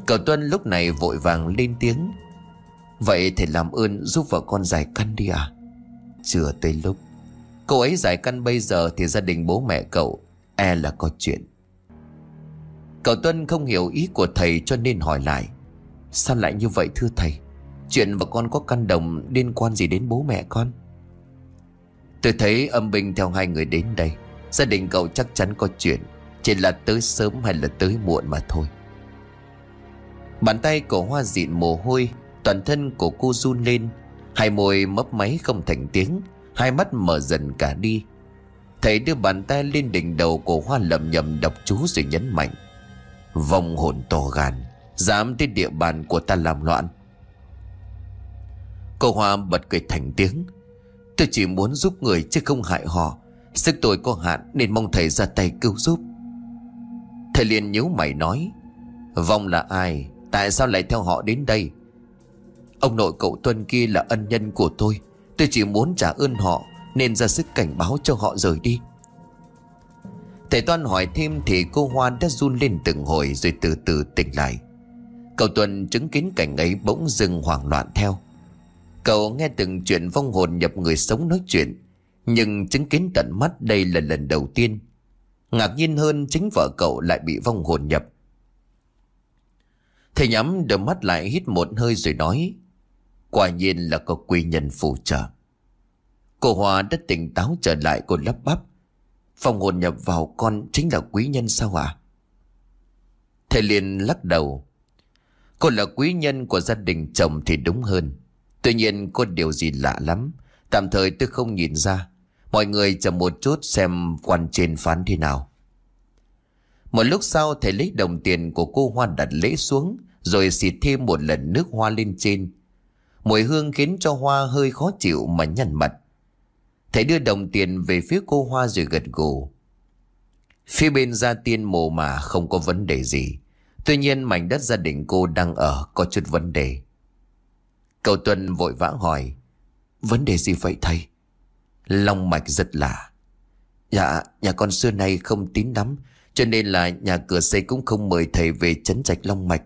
Cậu Tuân lúc này vội vàng lên tiếng. Vậy thầy làm ơn giúp vợ con giải căn đi à? Chưa tới lúc. Cậu ấy giải căn bây giờ Thì gia đình bố mẹ cậu E là có chuyện. Cậu Tuân không hiểu ý của thầy Cho nên hỏi lại. Sao lại như vậy thưa thầy? Chuyện vợ con có căn đồng liên quan gì đến bố mẹ con? Tôi thấy âm binh theo hai người đến đây. Gia đình cậu chắc chắn có chuyện, Chỉ là tới sớm hay là tới muộn mà thôi. Bàn tay của hoa dịn mồ hôi Toàn thân của cô run lên. Hai môi mấp máy không thành tiếng, Hai mắt mở dần cả đi. Thầy đưa bàn tay lên đỉnh đầu của hoa lầm nhầm đọc chú rồi nhấn mạnh. Vòng hồn to gan, Dám tới địa bàn của ta làm loạn. Cô Hoa bật cười thành tiếng. Tôi chỉ muốn giúp người chứ không hại họ. Sức tôi có hạn nên mong thầy ra tay cứu giúp. Thầy liền nhíu mày nói, Vong là ai? Tại sao lại theo họ đến đây? Ông nội cậu Tuân kia là ân nhân của tôi. Tôi chỉ muốn trả ơn họ, Nên ra sức cảnh báo cho họ rời đi. Thầy Toan hỏi thêm Thì cô Hoa đã run lên từng hồi Rồi từ từ tỉnh lại. Cậu Tuân chứng kiến cảnh ấy bỗng dừng hoảng loạn theo. Cậu nghe từng chuyện vong hồn nhập người sống nói chuyện, Nhưng chứng kiến tận mắt đây là lần đầu tiên. Ngạc nhiên hơn chính vợ cậu lại bị vong hồn nhập. Thầy nhắm đôi mắt lại hít một hơi rồi nói Quả nhiên là có quy nhân phù trợ. Cô Hòa đã tỉnh táo trở lại cô lắp bắp. Phong hồn nhập vào con chính là quý nhân sao à Thầy liền lắc đầu. Cô là quý nhân của gia đình chồng thì đúng hơn. Tuy nhiên có điều gì lạ lắm. Tạm thời tôi không nhìn ra. Mọi người chờ một chút xem quan trên phán thế nào. Một lúc sau thầy lấy đồng tiền của cô Hoa đặt lễ xuống, Rồi xịt thêm một lần nước hoa lên trên. Mùi hương khiến cho hoa hơi khó chịu mà nhăn mặt. Thầy đưa đồng tiền về phía cô Hoa rồi gật gù. Phía bên gia tiên mồ mà không có vấn đề gì. Tuy nhiên mảnh đất gia đình cô đang ở có chút vấn đề. Cậu Tuân vội vã hỏi Vấn đề gì vậy thầy? Long mạch rất lạ. Dạ, nhà con xưa nay không tín lắm Cho nên là nhà cửa xây cũng không mời thầy về chấn trạch long mạch.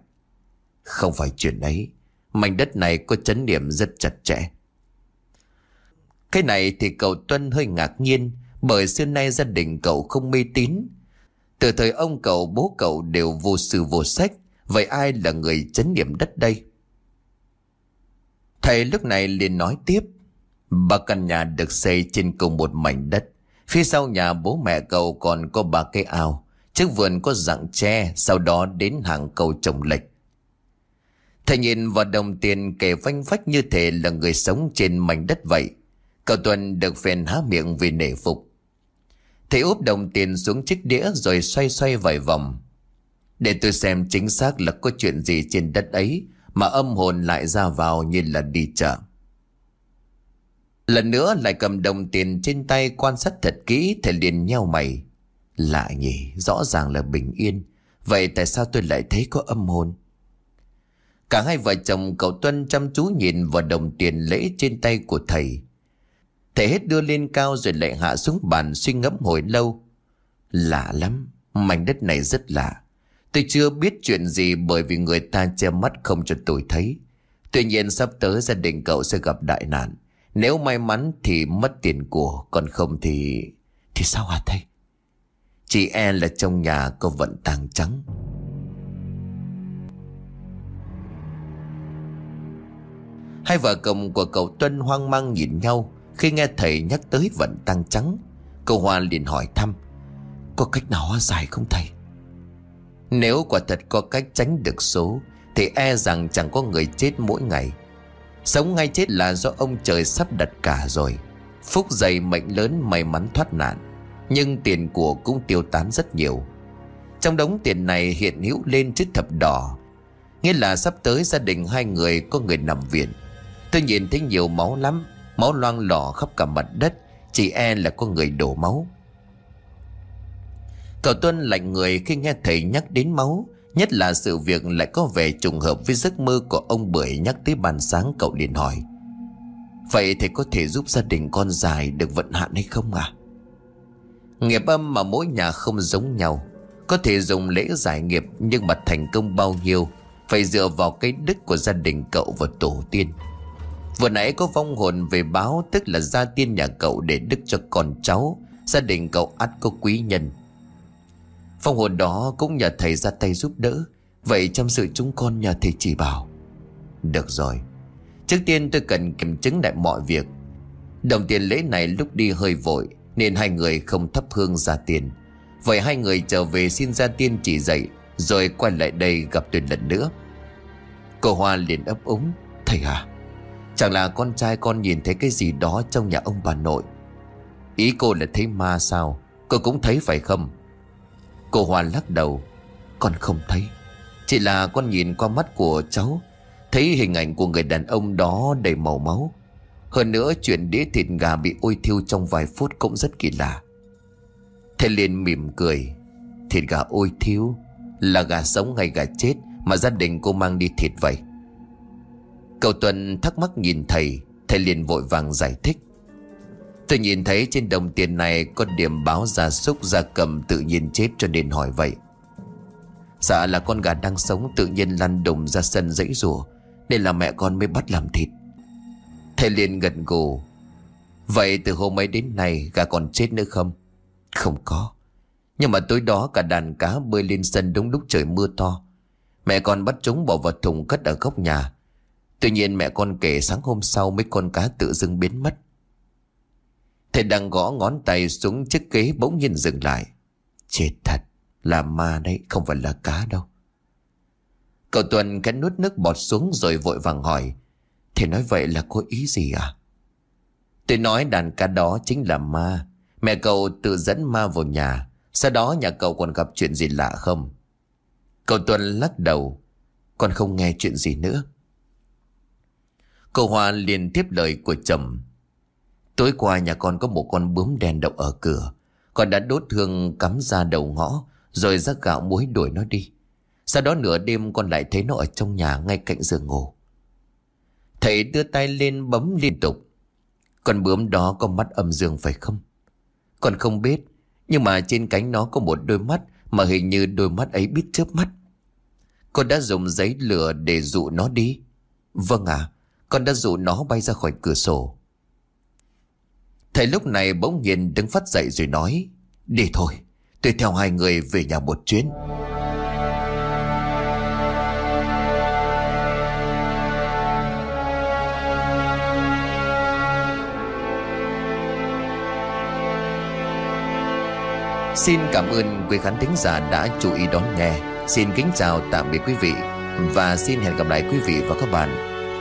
Không phải chuyện ấy. Mảnh đất này có chấn điểm rất chặt chẽ. Cái này thì cậu Tuân hơi ngạc nhiên, Bởi xưa nay gia đình cậu không mê tín. Từ thời ông cậu, bố cậu đều vô sự vô sách, Vậy ai là người chấn điểm đất đây? Thầy lúc này liền nói tiếp, Ba căn nhà được xây trên cùng một mảnh đất. Phía sau nhà bố mẹ cậu còn có ba cây ao. Trước vườn có dạng tre, Sau đó đến hàng cầu trồng lệch. Thầy nhìn vào đồng tiền kề vanh vách như thể là người sống trên mảnh đất vậy. Cậu Tuần được phèn há miệng vì nể phục. Thầy úp đồng tiền xuống chiếc đĩa rồi xoay xoay vài vòng. Để tôi xem chính xác là có chuyện gì trên đất ấy Mà âm hồn lại ra vào như là đi chợ. Lần nữa lại cầm đồng tiền trên tay quan sát thật kỹ, Thầy liền nheo mày. Lạ nhỉ, rõ ràng là bình yên. Vậy tại sao tôi lại thấy có âm hồn? Cả hai vợ chồng cậu Tuân chăm chú nhìn vào đồng tiền lễ trên tay của thầy. Thầy hết đưa lên cao rồi lại hạ xuống bàn suy ngẫm hồi lâu. Lạ lắm, Mảnh đất này rất lạ. Tôi chưa biết chuyện gì bởi vì người ta che mắt không cho tôi thấy. Tuy nhiên sắp tới gia đình cậu sẽ gặp đại nạn. Nếu may mắn thì mất tiền của, Còn không thì... Thì sao hả thầy? Chị e là trong nhà có vận tàng trắng. Hai vợ chồng của cậu Tuân hoang mang nhìn nhau Khi nghe thầy nhắc tới vận tăng trắng. Cậu Hoa liền hỏi thăm, Có cách nào hóa giải không thầy? Nếu quả thật có cách tránh được số, Thì e rằng chẳng có người chết mỗi ngày. Sống hay chết là do ông trời sắp đặt cả rồi. Phúc dày mệnh lớn may mắn thoát nạn, Nhưng tiền của cũng tiêu tán rất nhiều. Trong đống tiền này hiện hữu lên chữ thập đỏ, Nghĩa là sắp tới gia đình hai người có người nằm viện. Tôi nhìn thấy nhiều máu lắm, Máu loang lỏ khắp cả mặt đất, Chỉ e là có người đổ máu Cậu Tuân lạnh người khi nghe thầy nhắc đến máu, Nhất là sự việc lại có vẻ trùng hợp với giấc mơ của ông Bưởi nhắc tới ban sáng cậu liền hỏi. Vậy thầy có thể giúp gia đình con dài được vận hạn hay không à? Nghiệp âm mà mỗi nhà không giống nhau. Có thể dùng lễ giải nghiệp nhưng mà thành công bao nhiêu phải dựa vào cái đức của gia đình cậu và tổ tiên. Vừa nãy có vong hồn về báo, tức là gia tiên nhà cậu để đức cho con cháu. Gia đình cậu ắt có quý nhân. Phong hồn đó cũng nhờ thầy ra tay giúp đỡ. Vậy trong sự chúng con nhờ thầy chỉ bảo. Được rồi. Trước tiên tôi cần kiểm chứng lại mọi việc. Đồng tiền lễ này lúc đi hơi vội, Nên hai người không thắp hương ra tiền. Vậy hai người trở về xin ra tiên chỉ dạy, Rồi quay lại đây gặp tôi lần nữa. Cô Hoa liền ấp úng, Thầy à Chẳng là con trai con nhìn thấy cái gì đó trong nhà ông bà nội. Ý cô là thấy ma sao, Cô cũng thấy phải không? Cô Hoa lắc đầu, Con không thấy. Chỉ là con nhìn qua mắt của cháu, Thấy hình ảnh của người đàn ông đó đầy màu máu. Hơn nữa chuyện đĩa thịt gà bị ôi thiêu trong vài phút cũng rất kỳ lạ. Thầy liền mỉm cười, Thịt gà ôi thiêu, Là gà sống hay gà chết Mà gia đình cô mang đi thịt vậy? Cậu Tuần thắc mắc nhìn thầy Thầy liền vội vàng giải thích Tôi nhìn thấy trên đồng tiền này có điểm báo gia súc, gia cầm tự nhiên chết cho nên hỏi vậy. Dạ là con gà đang sống tự nhiên lăn đùng ra sân dãy rùa, nên là mẹ con mới bắt làm thịt. Thầy liền gật gù. Vậy từ hôm ấy đến nay gà còn chết nữa không? Không có. Nhưng mà tối đó cả đàn cá bơi lên sân đúng lúc trời mưa to. Mẹ con bắt chúng bỏ vào thùng cất ở góc nhà. Tuy nhiên mẹ con kể sáng hôm sau mấy con cá tự dưng biến mất. Thầy đang gõ ngón tay xuống chiếc ghế bỗng nhiên dừng lại. Chết thật, là ma đấy, không phải là cá đâu. Cậu Tuần cắn nuốt nước bọt xuống rồi vội vàng hỏi. Thầy nói vậy là có ý gì à? Tôi nói đàn cá đó chính là ma. Mẹ cậu tự dẫn ma vào nhà. Sau đó nhà cậu còn gặp chuyện gì lạ không? Cậu Tuần lắc đầu. Con không nghe chuyện gì nữa Cô Hoa liền tiếp lời của chồng. Tối qua nhà con có một con bướm đen đậu ở cửa. Con đã đốt hương cắm ra đầu ngõ, Rồi rắc gạo muối đuổi nó đi. Sau đó nửa đêm con lại thấy nó ở trong nhà ngay cạnh giường ngủ. Thầy đưa tay lên bấm liên tục. Con bướm đó có mắt âm dương phải không? Con không biết, Nhưng mà trên cánh nó có một đôi mắt Mà hình như đôi mắt ấy biết chớp mắt. Con đã dùng giấy lửa để dụ nó đi. Vâng ạ. Con đã dụ nó bay ra khỏi cửa sổ. Thầy lúc này bỗng nhiên đứng phát dậy rồi nói, Đi thôi, Tôi theo hai người về nhà một chuyến. Xin cảm ơn quý khán thính giả đã chú ý đón nghe. Xin kính chào tạm biệt quý vị Và xin hẹn gặp lại quý vị và các bạn